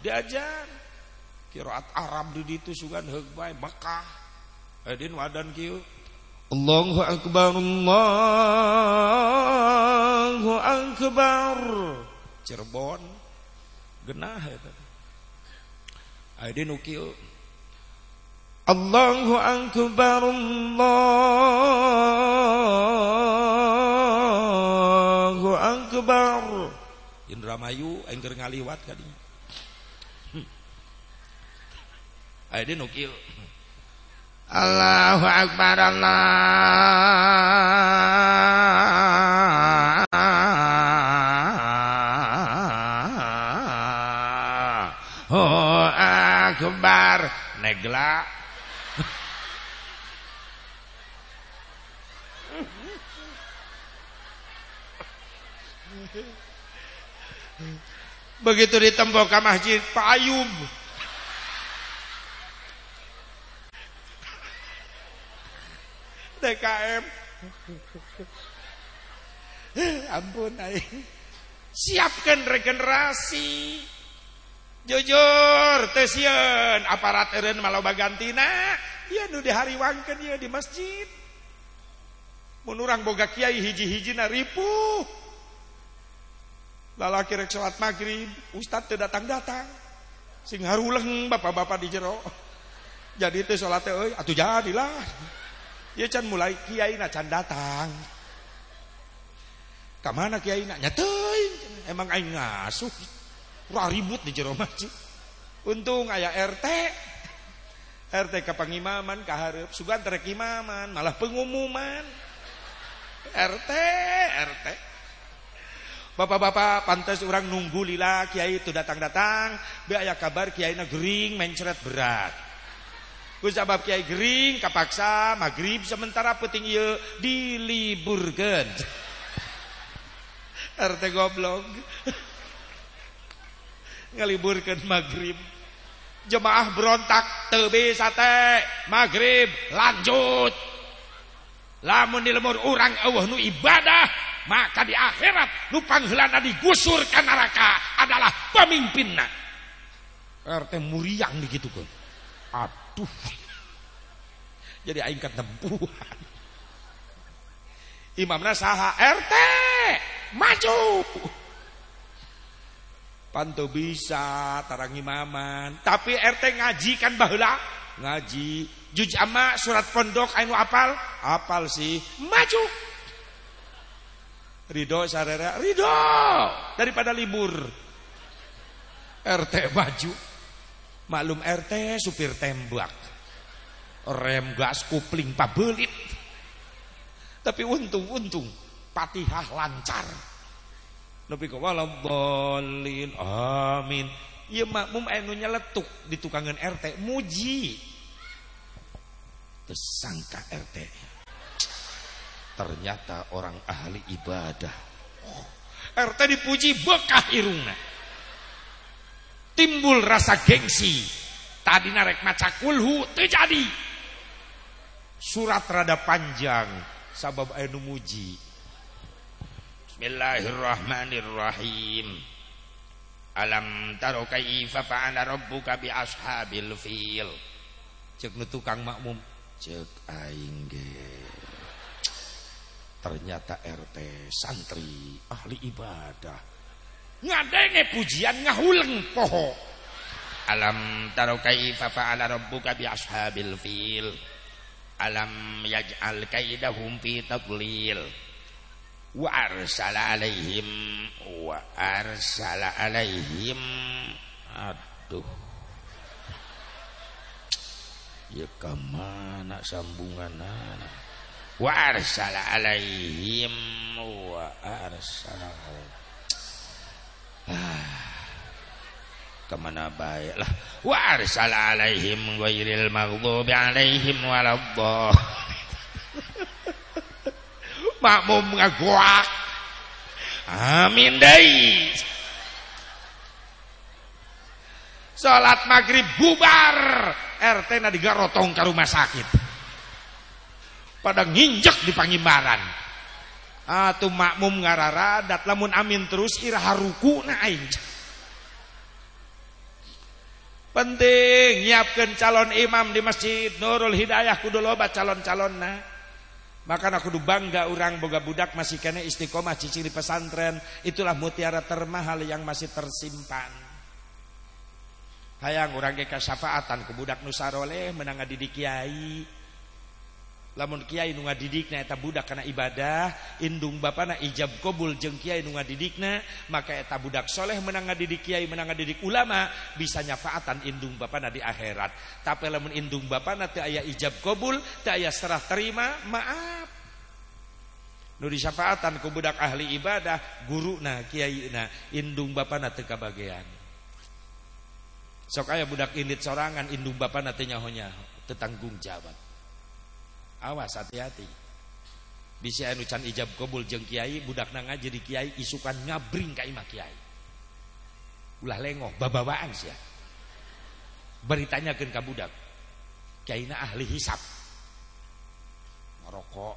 diajar. Kiraat Arab di ditu sugan heug bae Mekah edin wadan kieu. Allahu akbar Allahu akbar. Cirebon. Genah eta edin kieu. Allahu akbar Allahu akbar. Indramayu engker ngaliwat kadinya Ayo dia nukil. Allahu Akbar Allah. Oh Akbar. Negla. Begitu ditembok ke masjid Pak DKM ampun aing siapkan regenerasi. Jujur tesian aparat eren malau bagantina ya nu dihariwangkeun ya di masjid. Mun urang boga kiai hiji na ripuh. Lalaki rek salat maghrib ustad teu datang-datang. Sing haruleng bapak-bapak di jero. Jadi teh salat teh euy atuh jadilah Ya can mulai kiai na can datang. Kamana kiai na nyateuy. Emang aing ngasuh. Ura ribut di jero masjid. Untung aya RT. RT ke pangimaman kaharep sugan terek imaman malah pengumuman. RT RT. Bapak-bapak pantas orang nunggu lila kiai itu datang-datang, be aya kabar kiai na gering mencret berat. Sabab kiai gering kapaksa maghrib sementara peting ieu diliburkeun. RT goblok. Ngaliburkeun maghrib. Jemaah berontak teu bisa teh maghrib lanjut. Lamun di lemur urang eueuh nu ibadah maka di akhirat nu pangheulana digusur ka neraka adalah pemimpinna. RT muriang digitukeun. Aduh jadi aing ketempuhan imamna saha RT maju. Pantu bisa tarang imaman. Tapi RT ngaji kan baheula? Ngaji. Juj ama surat pondok anu apal? Apal sih. Maju. Ridho sarera. Ridho daripada libur. RT maju Maklum RT supir tembak. Rem gas kupling pabelit. Tapi untung-untung Fatihah lancar. Nabi kau bolin amin. Ya makmum anu nyeletuk di tukangan RT muji. Tersangka RT. Ternyata orang ahli ibadah. Oh, RT dipuji bekah irungna. Timbul rasa gengsi. Tadi narek maca kulhu terjadi. Surat rada panjang sabab anu muji. Bismillahirrahmanirrahim. Alam taro kaifa fa'ala rabbuka bi ashabil fil. Cek nu tukang makmum, cek aing. Ternyata RT santri ahli ibadah. Ngadenge pujian ngahuleng poho. Alam taro kaifa fa'ala rabbuka bi ashabil fil. Alam yaj'al kaidahum fi tadlil. Wa arsala alaihim wa arsala alaihim. Aduh. Ya ke mana sambungan wa arsala alaihim wa arsala ke mana baik lah. Wa arsala alaihim ghairil maghdubi alaihim waladdallin. Makmum ngaguak. Amin dai. Salat maghrib bubar. RT na digarotong ke rumah sakit. Pada nginjek di pangimbaran atuh makmum ngararadat lamun amin terus ira haruku na penting nyiapkan calon imam di masjid Nurul Hidayah kudu loba calon-calon nah maka aku bangga orang boga budak masih kena istiqomah ciciri pesantren. Itulah mutiara termahal yang masih tersimpan. Hayang orang ke syafaatan ke budak nusaroleh menang didik kiai. Lamun kiai nu ngadidikna eta budak karena ibadah, indung bapana ijab kobul jeung kiai nu ngadidikna, maka eta budak soleh menang ngadidik kiai, menang ngadidik ulama, bisa nyafaatan indung bapana di akhirat. Tapi lamun indung bapana teu aya ijab kobul, teu aya serah terima, maaf. Nu disyafaatan ku budak ahli ibadah, guruna kiaina, indung bapana teu kabagean. Sok aya budak indit sorangan indung bapana teu nyaho-nyaho, teu jawab. Awas hati-hati. Bisa anu can ijab kabul jeung kiai budak nanga jadi kiai isukan ngabring ka imah kiai. Ulah lengoh babawaan sia. Beritanyakeun ka budak. Kiaina ahli hisap. Ngerokok.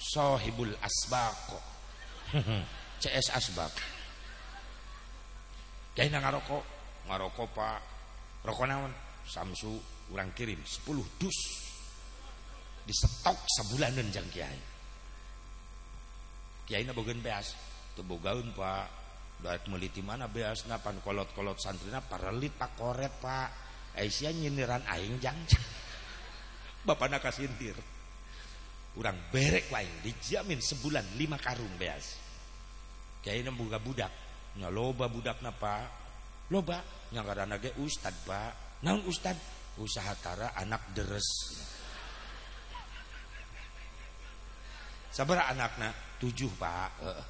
Sohibul asbaq. CS asbaq. Kiaina ngarokok. Ngarokok Pak. Rokok naon? Samsu urang kirim 10 dus di stok sebulanan jang kiai. Kiai na bogan beas. Tuh bogaun pak. Doat meliti mana beas napan kolot kolot santrina paralit pak koret pak. Aisyah nyindiran aing jang. Bapak nak kasintir urang berek waing dijamin sebulan lima karung beas. Kiai na buka budak. Nya loba budak napa loba. Nya karena ge ustad pak. Naon ustad? Usaha tara anak deres sabar anakna. Tujuh pak. Uh,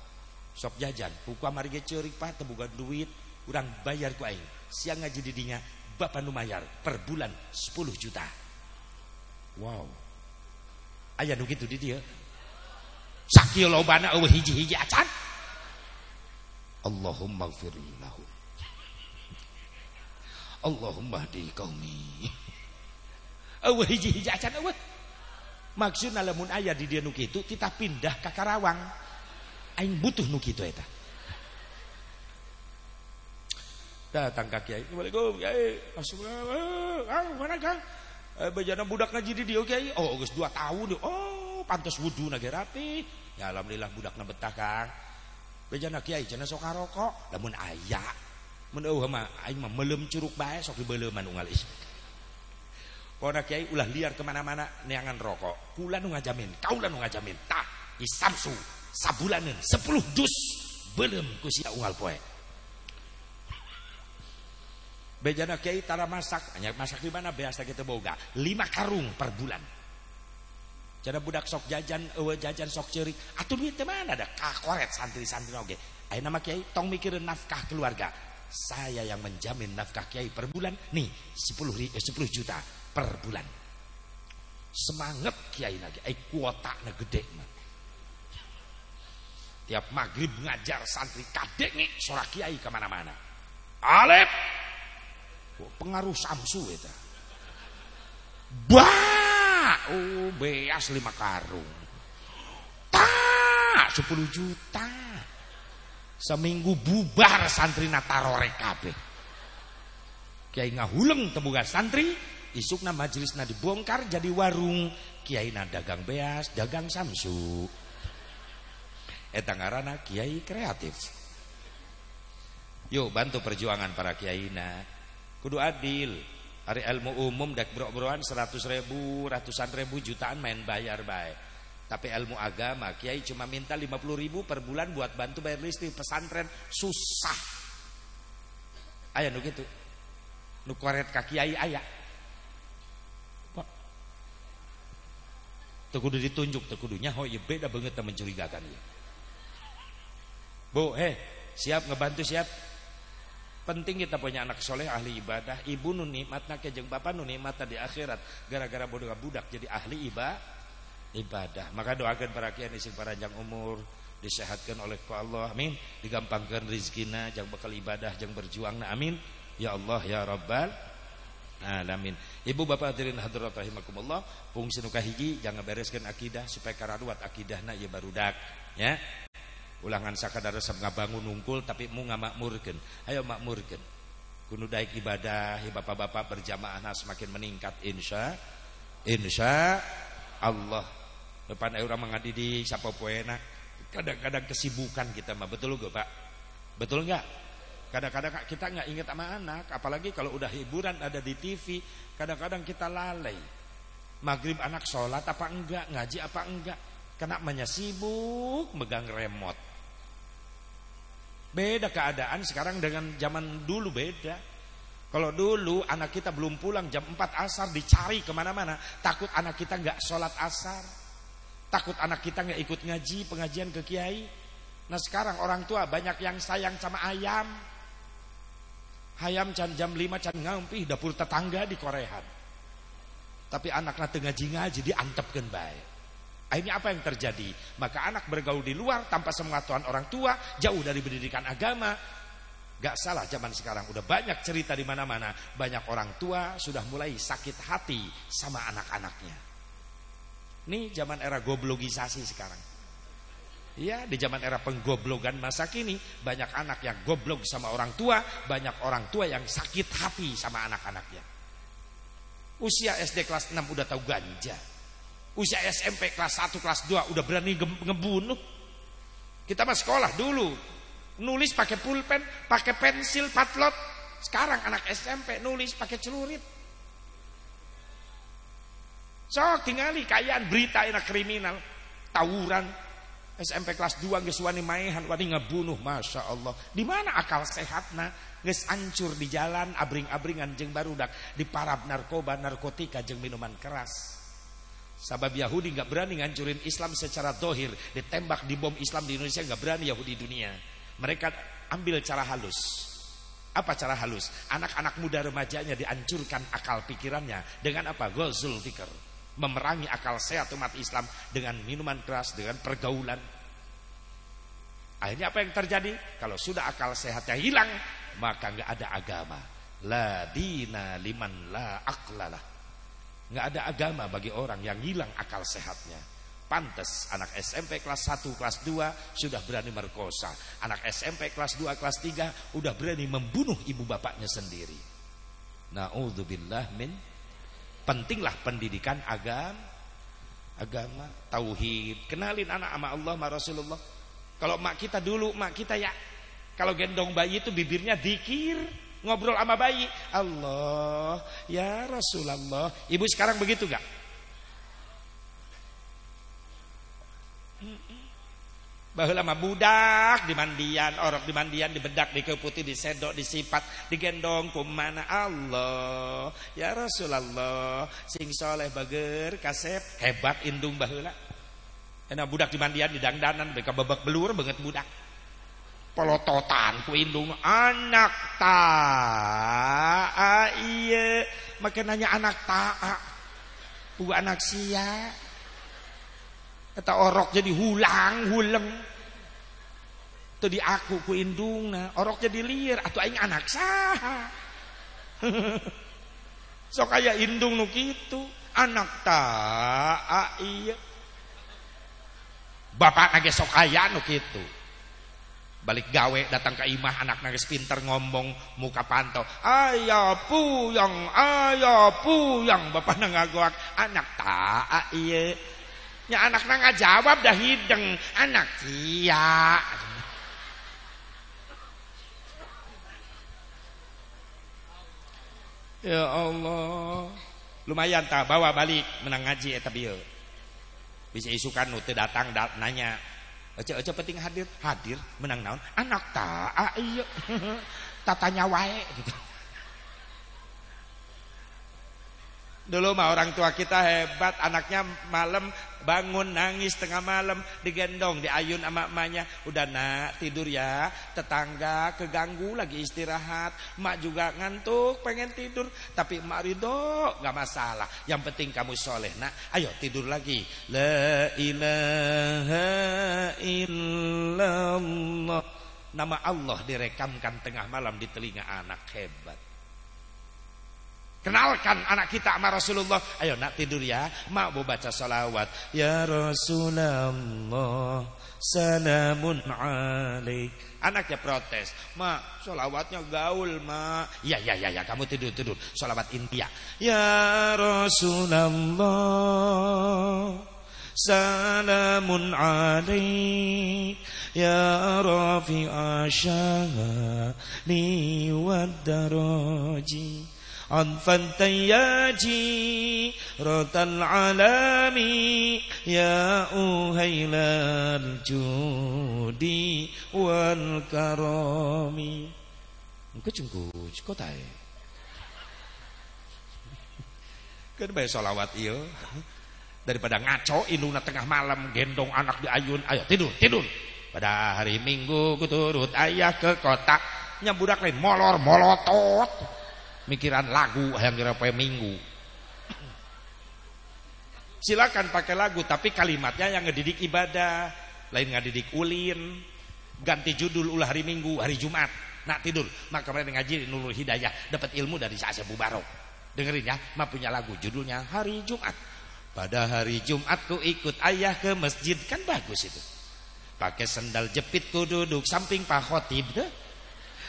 sok jajan. Buku amari ge ceurik pak. Tebugan duit. Urang bayar ku aing. Siang ngaji didinya bapak nu mayar per bulan 10 juta. Wow. Aya nu kitu di dieu. Sakieu lobana eueuh hiji-hiji acan. Allahumma gfir lahum Allahumma di qaumi eueuh hiji-hiji acan eueuh maksudna lamun aya di dia nu kitu kita pindah ke Karawang. Aing butuh nu kitu eta. Datang ka kiai Assalamualaikum kiai. Ah mana kang? Eh, bejana budak ngaji di dia kiai. Oh geus 2 tahun oh pantas wudu ge rapi. Ya alhamdulillah budakna betah kang. Bejana kiai cenah sok rokok lamun aya. Mun eueuh mah aing mah meulem bae sok dibeleuman unggal Kona kiai ulah liar ke mana-mana neangan rokok. Kula nu ngajamin, kaulah nu ngajamin. Tah, isamsu sabulanan sepuluh dus belum kusia unggal poe. Bejana kiai tara masak, hanya masak di mana biasa kita boga. Lima karung per bulan. Jadi budak sok jajan, ewe jajan sok cerik. Atuh duit mana ada kakoret santri-santri oge. Ayo nama kiai tong mikirin nafkah keluarga. Saya yang menjamin nafkah kiai per bulan. Nih 10, 10 eh, juta per bulan. Semangat kiai lagi. Eh kuota gede. Tiap maghrib ngajar santri kadek nih sorak kiai ke mana-mana. Alep pengaruh Samsu itu. Bah, oh beas lima karung. Tak, sepuluh juta. Seminggu bubar santri natarore kabeh. Kiai ngahuleng tebuga santri, isukna majelisna dibongkar jadi warung. Kiai na dagang beas, dagang Samsu. Eta ngaranna kiai kreatif. Yuk bantu perjuangan para kiai na kudu adil hari ilmu umum dek bro-broan seratus ribu ratusan ribu jutaan main bayar baik tapi ilmu agama kiai cuma minta lima puluh ribu per bulan buat bantu bayar listrik pesantren susah ayah nu gitu nu kaki kiai ayah kudu ditunjuk, tuh kudunya oh ya beda banget mencurigakan ya. Bu, heh, siap ngebantu siap. Penting kita punya anak soleh ahli ibadah. Ibu nu nikmatna kejeng bapak nu nikmatna di akhirat. Gara-gara bodoh budak jadi ahli ibadah. Ibadah. Maka doakan para kiai sing panjang umur, disehatkan oleh Allah. Amin. Digampangkan rizkina, jang bakal ibadah, jang berjuang. Amin. Ya Allah ya Rabbal alamin. Ibu bapak hadirin hadirat rahimakumullah, fungsi nu kahiji jangan bereskan akidah supaya karaduat akidahna ieu barudak, ya. Ulangan sakadar resep ngabangun nungkul tapi mu makmurkan. Ayo makmurkan. Kuno daik ibadah ya bapak-bapak berjamaah nah semakin meningkat insya insya Allah. Depan orang mengadi di siapa poena. Kadang-kadang kesibukan kita mah betul gak pak? Betul nggak kadang-kadang kita nggak ingat sama anak apalagi kalau udah hiburan ada di TV kadang-kadang kita lalai maghrib anak sholat apa enggak ngaji apa enggak kena sibuk megang remote Beda keadaan sekarang dengan zaman dulu beda. Kalau dulu anak kita belum pulang jam 4 asar dicari ke mana-mana. Takut anak kita nggak sholat asar. Takut anak kita nggak ikut ngaji, pengajian ke kiai. Nah sekarang orang tua banyak yang sayang sama ayam. Ayam can jam 5 can ngampi dapur tetangga di Korean. Tapi anak nanti ngaji-ngaji diantepkan baik. Akhirnya apa yang terjadi? Maka anak bergaul di luar tanpa semengetahuan orang tua, jauh dari pendidikan agama. Gak salah zaman sekarang udah banyak cerita di mana-mana, banyak orang tua sudah mulai sakit hati sama anak-anaknya. Ini zaman era goblogisasi sekarang. Iya, di zaman era penggoblogan masa kini banyak anak yang goblok sama orang tua, banyak orang tua yang sakit hati sama anak-anaknya. Usia SD kelas 6 udah tahu ganja. Usia SMP kelas 1, kelas 2 udah berani ngebunuh. Kita mah sekolah dulu. Nulis pakai pulpen, pakai pensil, patlot. Sekarang anak SMP nulis pakai celurit. Sok tingali kayaan berita enak kriminal, tawuran. SMP kelas 2 geus wani maehan, wani ngebunuh, Masya Allah. Di mana akal sehatna? Geus ancur di jalan, abring-abringan jeng barudak, di parab narkoba, narkotika jeng minuman keras. Sabab Yahudi nggak berani ngancurin Islam secara dohir, ditembak di bom Islam di Indonesia nggak berani Yahudi dunia. Mereka ambil cara halus. Apa cara halus? Anak-anak muda remajanya dihancurkan akal pikirannya dengan apa? Gozul fikir. Memerangi akal sehat umat Islam dengan minuman keras, dengan pergaulan. Akhirnya apa yang terjadi? Kalau sudah akal sehatnya hilang, maka nggak ada agama. La dina liman la aklalah nggak ada agama bagi orang yang hilang akal sehatnya. Pantes anak SMP kelas 1, kelas 2 sudah berani merkosa. Anak SMP kelas 2, kelas 3 udah berani membunuh ibu bapaknya sendiri. Nauzubillah min pentinglah pendidikan agama agama tauhid. Kenalin anak sama Allah sama Rasulullah. Kalau mak kita dulu, mak kita ya kalau gendong bayi itu bibirnya dikir ngobrol sama bayi Allah ya Rasulullah ibu sekarang begitu gak Mah budak di mandian, orok di dibedak, dikeputi, disedok, disipat, digendong kumana Allah. Ya Rasulullah, sing soleh bager kasep hebat indung baheula. Enak budak di mandian didangdanan beka babak belur banget budak. Polototan ku indung anak ta iya makananya anak ta bu anak sia Eta orok jadi hulang, huleng. Tadi aku ku indungna, orok jadi liar atau aing anak sah. so kaya indung nu kitu, anak ta iya. Bapak nage sok kaya nu kitu. Balik gawe datang ke imah anak nangis pinter ngomong muka pantau. Ayo puyang, ayo puyang. Bapak nangagok anak ta iya nya anak nang jawab dah hideng. Anak iya ya Allah. Lumayan tak bawa balik menang ngaji eta bisa isukan nu datang dat, nanya Aja aja penting hadir? Hadir. Menang naon? Anak tak ah, iya. Tatanya wae gitu Dulu mah orang tua kita hebat, anaknya malam bangun nangis tengah malam digendong, diayun sama emaknya. Udah nak tidur ya, tetangga keganggu lagi istirahat, mak juga ngantuk pengen tidur, tapi emak ridho nggak masalah. Yang penting kamu soleh nak, ayo tidur lagi. La ilaha illallah. Nama Allah direkamkan tengah malam di telinga anak hebat. Kenalkan anak kita sama Rasulullah. Ayo nak tidur ya. Mak mau baca salawat. Ya Rasulullah. Salamun alaik. Anaknya protes. Mak, salawatnya gaul, mak. Ya, ya, ya, ya. Kamu tidur, tidur. Salawat India. Ya Rasulullah. Salamun alaik. Ya Rafi'a syahali wa daraji. عطفا تياجي رد العالم يا أهيل الجود والكرم Engkau cengkuc kota ya Kan bayar sholawat iya Daripada ngaco iluna tengah malam Gendong anak di ayun Ayo tidur tidur Pada hari minggu kuturut ayah ke kota Nyabudak lain molor molotot mikiran lagu yang kira minggu. Silakan pakai lagu tapi kalimatnya yang ngedidik ibadah lain ngedidik ulin ganti judul ulah hari minggu hari Jumat. Nak tidur maka kemarin ngaji nurul hidayah dapat ilmu dari Sa'asya Bubarok dengerin ya mah punya lagu judulnya hari Jumat. Pada hari Jumat ku ikut ayah ke masjid kan bagus itu. Pakai sendal jepit ku duduk samping Pak Khotib deh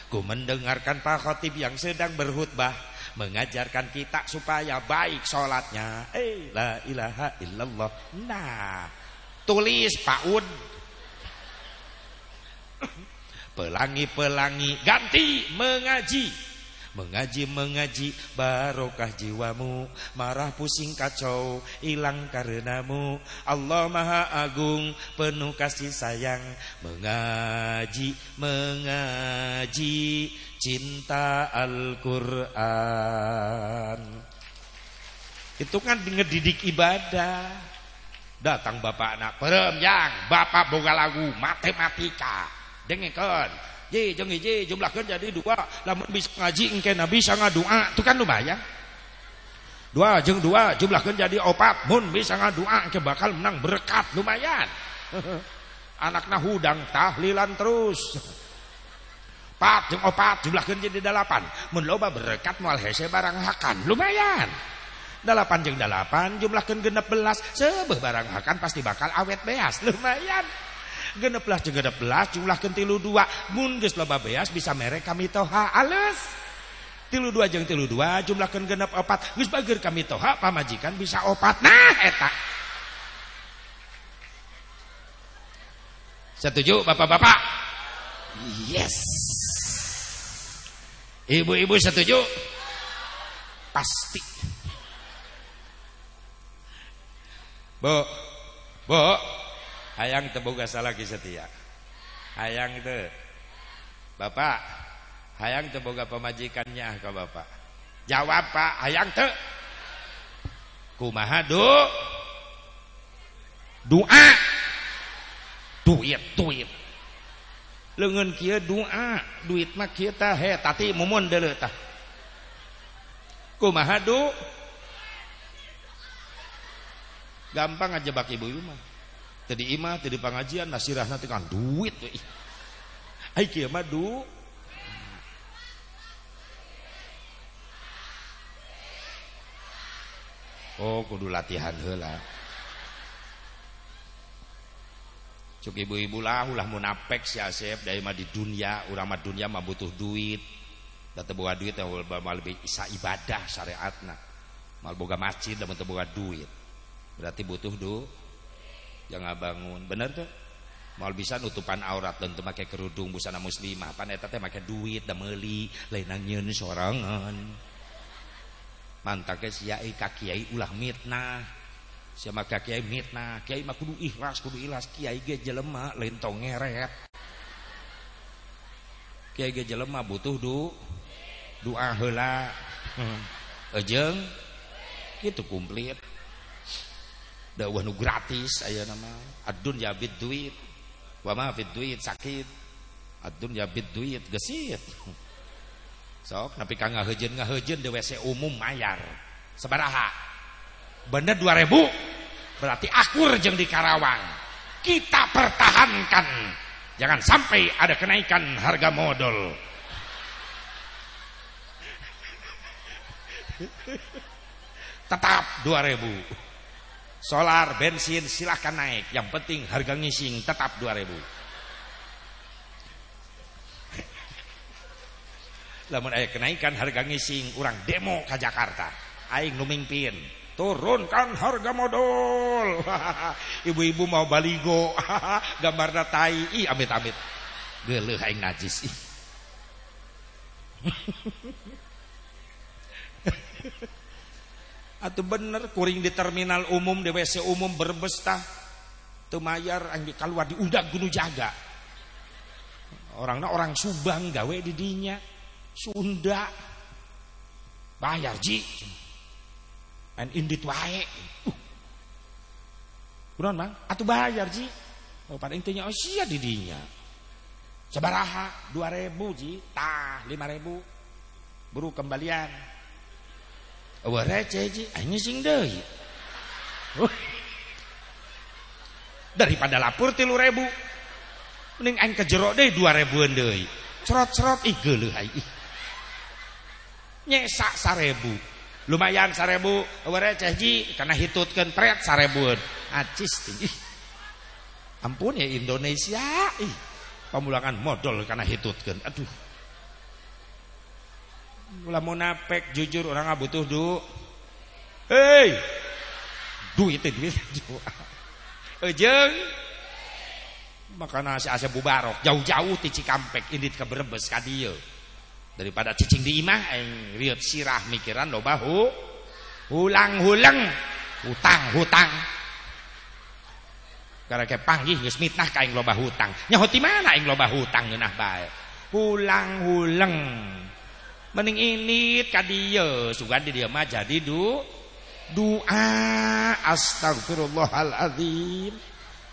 Ku mendengarkan Pak Khotib yang sedang berhutbah mengajarkan kita supaya baik sholatnya. Eh, la ilaha illallah. Nah, tulis Pak Un. Pelangi-pelangi ganti mengaji Mengaji-mengaji barokah jiwamu. Marah pusing kacau hilang karenamu. Allah maha agung penuh kasih sayang. Mengaji, mengaji cinta Al-Quran. Itu kan ngedidik ibadah. Datang bapak anak Perem yang bapak boga lagu matematika. Dengarkan Ye jeung hiji jumlahkeun jadi dua. Lamun bisa ngaji engke bisa ngadua. Itu kan lumayan. Dua jeung dua jumlahkeun jadi opat mun bisa ngadua. Engke bakal menang berkat lumayan. Anakna hudang tahlilan terus. Pat jeung opat jumlahkeun jadi delapan mun loba berkat moal hese barang hakan lumayan. Delapan jeung delapan jumlahkeun genep belas sebeuh barang hakan pasti bakal awet beas lumayan genep belas jumlah tilu dua. Mun geus loba beas bisa merek kami toha. Alus tilu dua jeung tilu dua jumlahkeun genep opat. Geus bager kami toha pamajikan bisa opat. Nah eta. Setuju bapak-bapak? Yes. Ibu-ibu setuju? Pasti. Bu Bu hayang teboga salah setia. Hayang itu. Bapak hayang teboga pemajikannya ke bapak? Jawab pak. Hayang te kumaha do doa duit duit. Lengan kia doa duit mah kia tah he tati mumun deuleu tah kumaha do gampang aja bak ibu-ibu tadi imah tadi pengajian nasirah nanti kan duit ai kieu Oh kudu latihan heula. Cuk ibu-ibu lah ulah munafik si Asep dari mah di dunia urang mah dunia mah butuh duit. Da boga duit mal lebih isa ibadah syariatna. Mal boga masjid da teu boga duit. Berarti butuh du jangan bangun. Bener tuh? Mal bisa nutupan aurat dan pakai kerudung busana muslimah. Pan eta teh duit da meuli lain nyeun sorangan. Mantak sia ka kiai ulah mitnah. Sia maka kiai mitnah. Kiai mah kudu ikhlas kudu ikhlas. Kiai ge jelema lain tong ngeret. Kiai ge jelema butuh du doa heula. Ejeng gitu komplit dakwah nu gratis aya nama. Adun ya bid duit. Wa ma bid duit sakit. Adun ya bid duit gesit. Sok napi ka ngahejeun ngahejeun di WC umum mayar. Sabaraha bener 2000 berarti akur jeung di Karawang. Kita pertahankan. Jangan sampai ada kenaikan harga modal. Tetap 2000 solar, bensin silahkan naik. Yang penting harga ngising tetap 2000 namun ayah kenaikan harga ngising orang demo ke Jakarta. Aing numimpin turunkan harga modal. Ibu-ibu mau baligo. Gambar datai ih amit-amit. Geleh aing najis atau bener kuring di terminal umum di WC umum berbestah temayar yang keluar diundang gunung jaga. Orangnya orang Subang gawe di dinya. Sunda. Bayar ji. Main indit wae. Uh. Bang, atau bayar ji. Oh, pada intinya oh sia di dinya. Sebaraha dua ribu ji. Tah lima ribu. Buru kembalian Awa receh ji, aing sing deui. Daripada lapor tilu ribu Mending aing kejero deh dua ribuan deui. Cerot-cerot ih geuleuh ih. Nyesa sarebu. Lumayan sarebu, awa receh ji karena hitutkeun pret sarebuan. Acis ih. Ampun ya Indonesia ih. Pamulangan modal karena hitutkeun. Aduh ulah munafik jujur orang nggak butuh du hei! Duit itu duit ejeng makanya si Asep Bubarok. Jauh-jauh ti Cikampek ini ke Brebes ka daripada cicing di imah yang riut sirah mikiran lo bahu. Hulang-hulang. Hutang hutang karena kayak panggih geus mitnah ka lo bahu hutang. Nyaho ti mana aing loba hutang geunah bae mending ini kadieu sugan di dia mah jadi du doa astagfirullahaladzim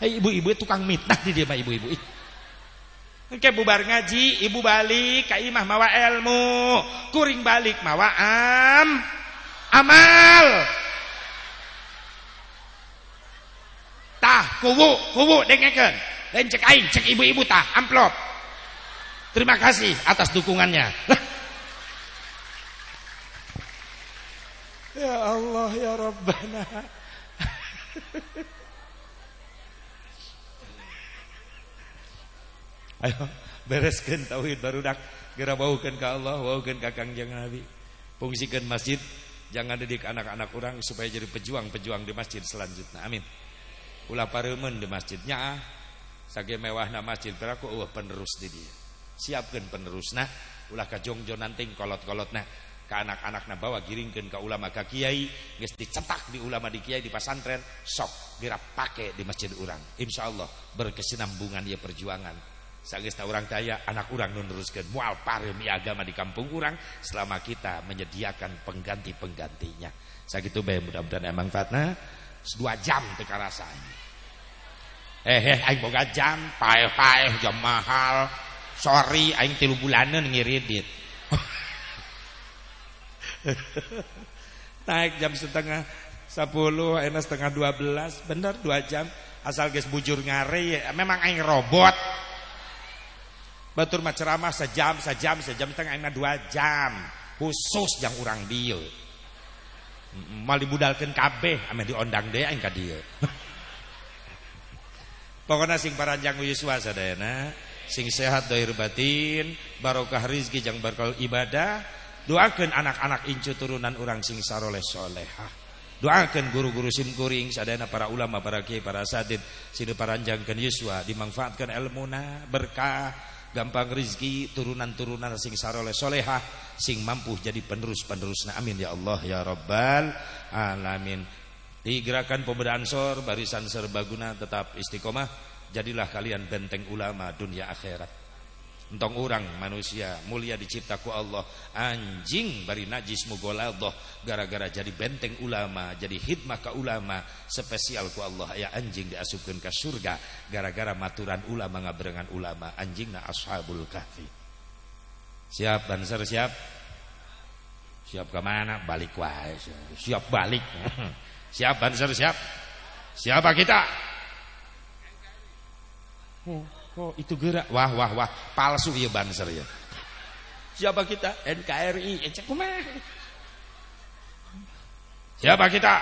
hei ibu-ibu tukang mitnah di dia ibu-ibu Oke bubar ngaji, ibu balik ke imah mawa ilmu, kuring balik mawa am, amal. Tah, kubu, kubu dengekeun. Lain cek aing, cek ibu-ibu tah, amplop. Terima kasih atas dukungannya. Ya Allah ya Rabbana. Ayo bereskan tauhid barudak Gera baukan ke Allah Baukan ke kangjeng Nabi. Fungsikan masjid Jangan didik anak-anak orang Supaya jadi pejuang-pejuang di masjid selanjutnya. Amin. Ulah paremen di masjidnya Sage mewahna masjid Beraku uh penerus di dia. Siapkan penerus nah Ulah kajongjo nanti kolot-kolot nah ke anak-anak bawa giringkan ke ulama ke kiai geus dicetak di ulama di kiai di pesantren sok dirapake di masjid orang insyaallah berkesinambungan ya perjuangan Sagis orang kaya anak orang meneruskan mual paremi agama di kampung orang selama kita menyediakan pengganti-penggantinya. Sakitu bae mudah-mudahan emang fatna dua jam teka rasa. Eh eh aing boga jam, paeh-paeh jam mahal. Sorry aing tilu bulanan ngiridit. Naik jam setengah sepuluh, enak setengah dua belas, bener dua jam. Asal guys bujur ngare ya, memang aing robot. Batur mah ceramah sejam, sejam, sejam setengah enak dua jam. Khusus yang orang dia. Mal dibudalkan kabeh, ame diondang deh aing dia. Pokoknya sing paranjang Yuswa sadayana, sing sehat dohir batin, barokah rizki jang berkal ibadah, doakan anak-anak incu turunan orang sing saroleh solehah. Doakan guru-guru simkuring sadayana para ulama, para kiai, para asatid, sini paranjangkan Yuswa, dimanfaatkan ilmuna, berkah, gampang rizki, turunan-turunan sing saroleh solehah, sing mampu jadi penerus-penerusna. Amin ya Allah ya Rabbal alamin. Di gerakan pemuda Ansor barisan serbaguna tetap istiqomah Jadilah kalian benteng ulama dunia akhirat Entong orang manusia mulia diciptaku Allah. Anjing bari najis mugoladoh Gara-gara jadi benteng ulama Jadi hikmah ke ulama. Spesial ku Allah Ya anjing diasupkan ke surga. Gara-gara maturan ulama ngaberengan ulama Anjingna ashabul kahfi. Siap banser siap? Siap ke mana? Balik wae Siap balik. Siap Banser siap? Siapa kita? Oh, oh itu gerak. Wah wah wah, palsu ya Banser ya. Siapa kita? NKRI. Cek Siapa kita?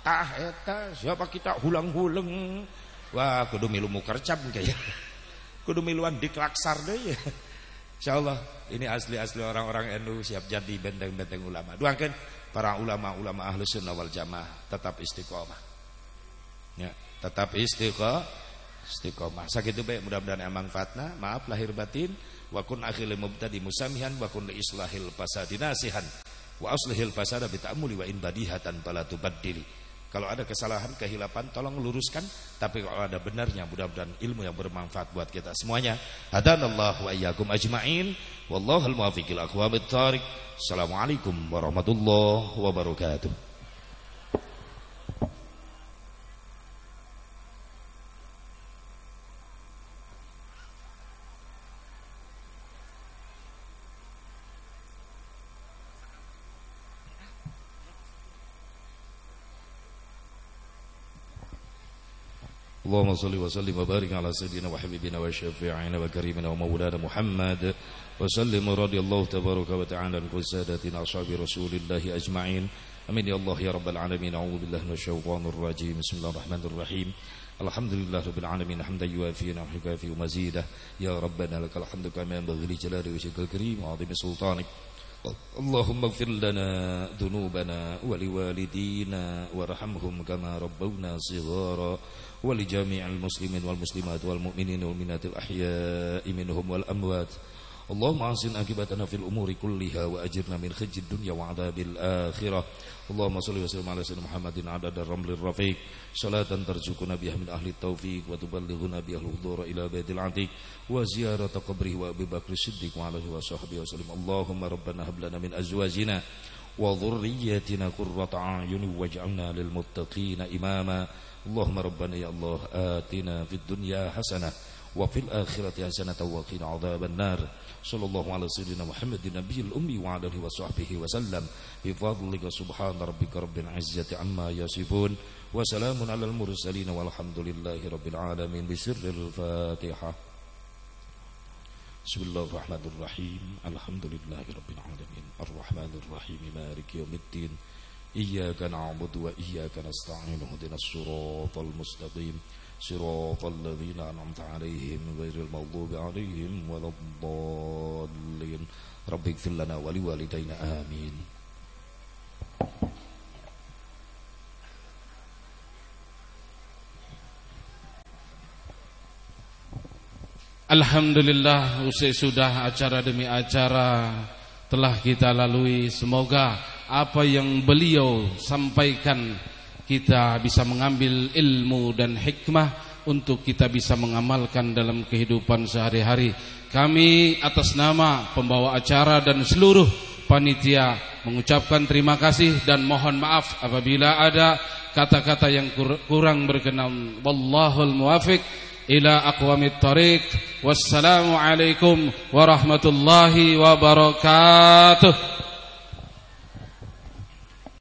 Tah eta, siapa kita? Hulang-hulang. Wah, kudu milu mukercap kayaknya. Kudu miluan diklaksar deh ya. Insyaallah ini asli-asli orang-orang NU siap jadi benteng-benteng ulama. Doakan para ulama-ulama ahlu sunnah wal jamaah tetap istiqomah ya tetap istiqomah istiqomah sakitu baik mudah-mudahan emang fatna maaf lahir batin wa kun akhil mubtadi musamihan wa kun islahil fasadi nasihan wa aslihil fasada bitamuli wa in badihatan fala tubaddili kalau ada kesalahan, kehilapan, tolong luruskan. Tapi kalau ada benarnya, mudah-mudahan ilmu yang bermanfaat buat kita semuanya. Hadanallahu wa iyyakum ajma'in. Wallahul muwaffiq ila aqwamit thariq. Assalamualaikum warahmatullahi wabarakatuh. اللهم صل وسلم وبارك على سيدنا وحبيبنا وشفيعنا وكريمنا ومولانا محمد. وسلم رضي الله تبارك وتعالى عن كل سادتنا أصحاب رسول الله أجمعين. أمين. يا الله يا رب العالمين. أعوذ بالله من الشيطان الرجيم. بسم الله الرحمن الرحيم. الحمد لله رب العالمين. حمدا يوافي نعمه يكافي مزيده يا ربنا لك الحمد كما ينبغي لجلال وجهك الكريم وعظيم سلطانك. اللهم اغفر لنا ذنوبنا ولوالدينا وارحمهم كما ربونا صغارا. ولجميع المسلمين والمسلمات والمؤمنين والمؤمنات الأحياء منهم والأموات. اللهم أحسن عاقبتنا في الأمور كلها وأجرنا من خزي الدنيا وعذاب الآخرة. اللهم صل وسلم على سيدنا محمد عدد الرمل الرفيق. صلاة ترزقنا بها من أهل التوفيق وتبلغنا بها الحضور إلى بيت العتيق وزيارة قبره وأبي بكر الصديق وعلى آله وصحبه وسلم. اللهم ربنا هب لنا من أزواجنا وذرياتنا قرة أعين واجعلنا للمتقين إماما. اللهم ربنا يا الله آتنا في الدنيا حسنة وفي الآخرة حسنة وقنا عذاب النار. صلى الله على سيدنا محمد النبي الأمي وعلى آله وصحبه وسلم. بفضلك سبحان ربك رب العزة عما يصفون. وسلام على المرسلين والحمد لله رب العالمين. بسر الفاتحة. بسم الله الرحمن الرحيم. الحمد لله رب العالمين. الرحمن الرحيم. مالك يوم الدين. إياك نعبد وإياك نستعين اهدنا الصراط المستقيم صراط الذين أنعمت عليهم غير المغضوب عليهم ولا الضالين رب اغفر لنا ولوالدينا آمين Alhamdulillah usai sudah acara demi acara telah kita lalui semoga apa yang beliau sampaikan kita bisa mengambil ilmu dan hikmah untuk kita bisa mengamalkan dalam kehidupan sehari-hari. Kami atas nama pembawa acara dan seluruh panitia mengucapkan terima kasih dan mohon maaf apabila ada kata-kata yang kurang berkenan. Wallahul muwafiq ila aqwamit thariq. Wassalamu alaikum warahmatullahi wabarakatuh.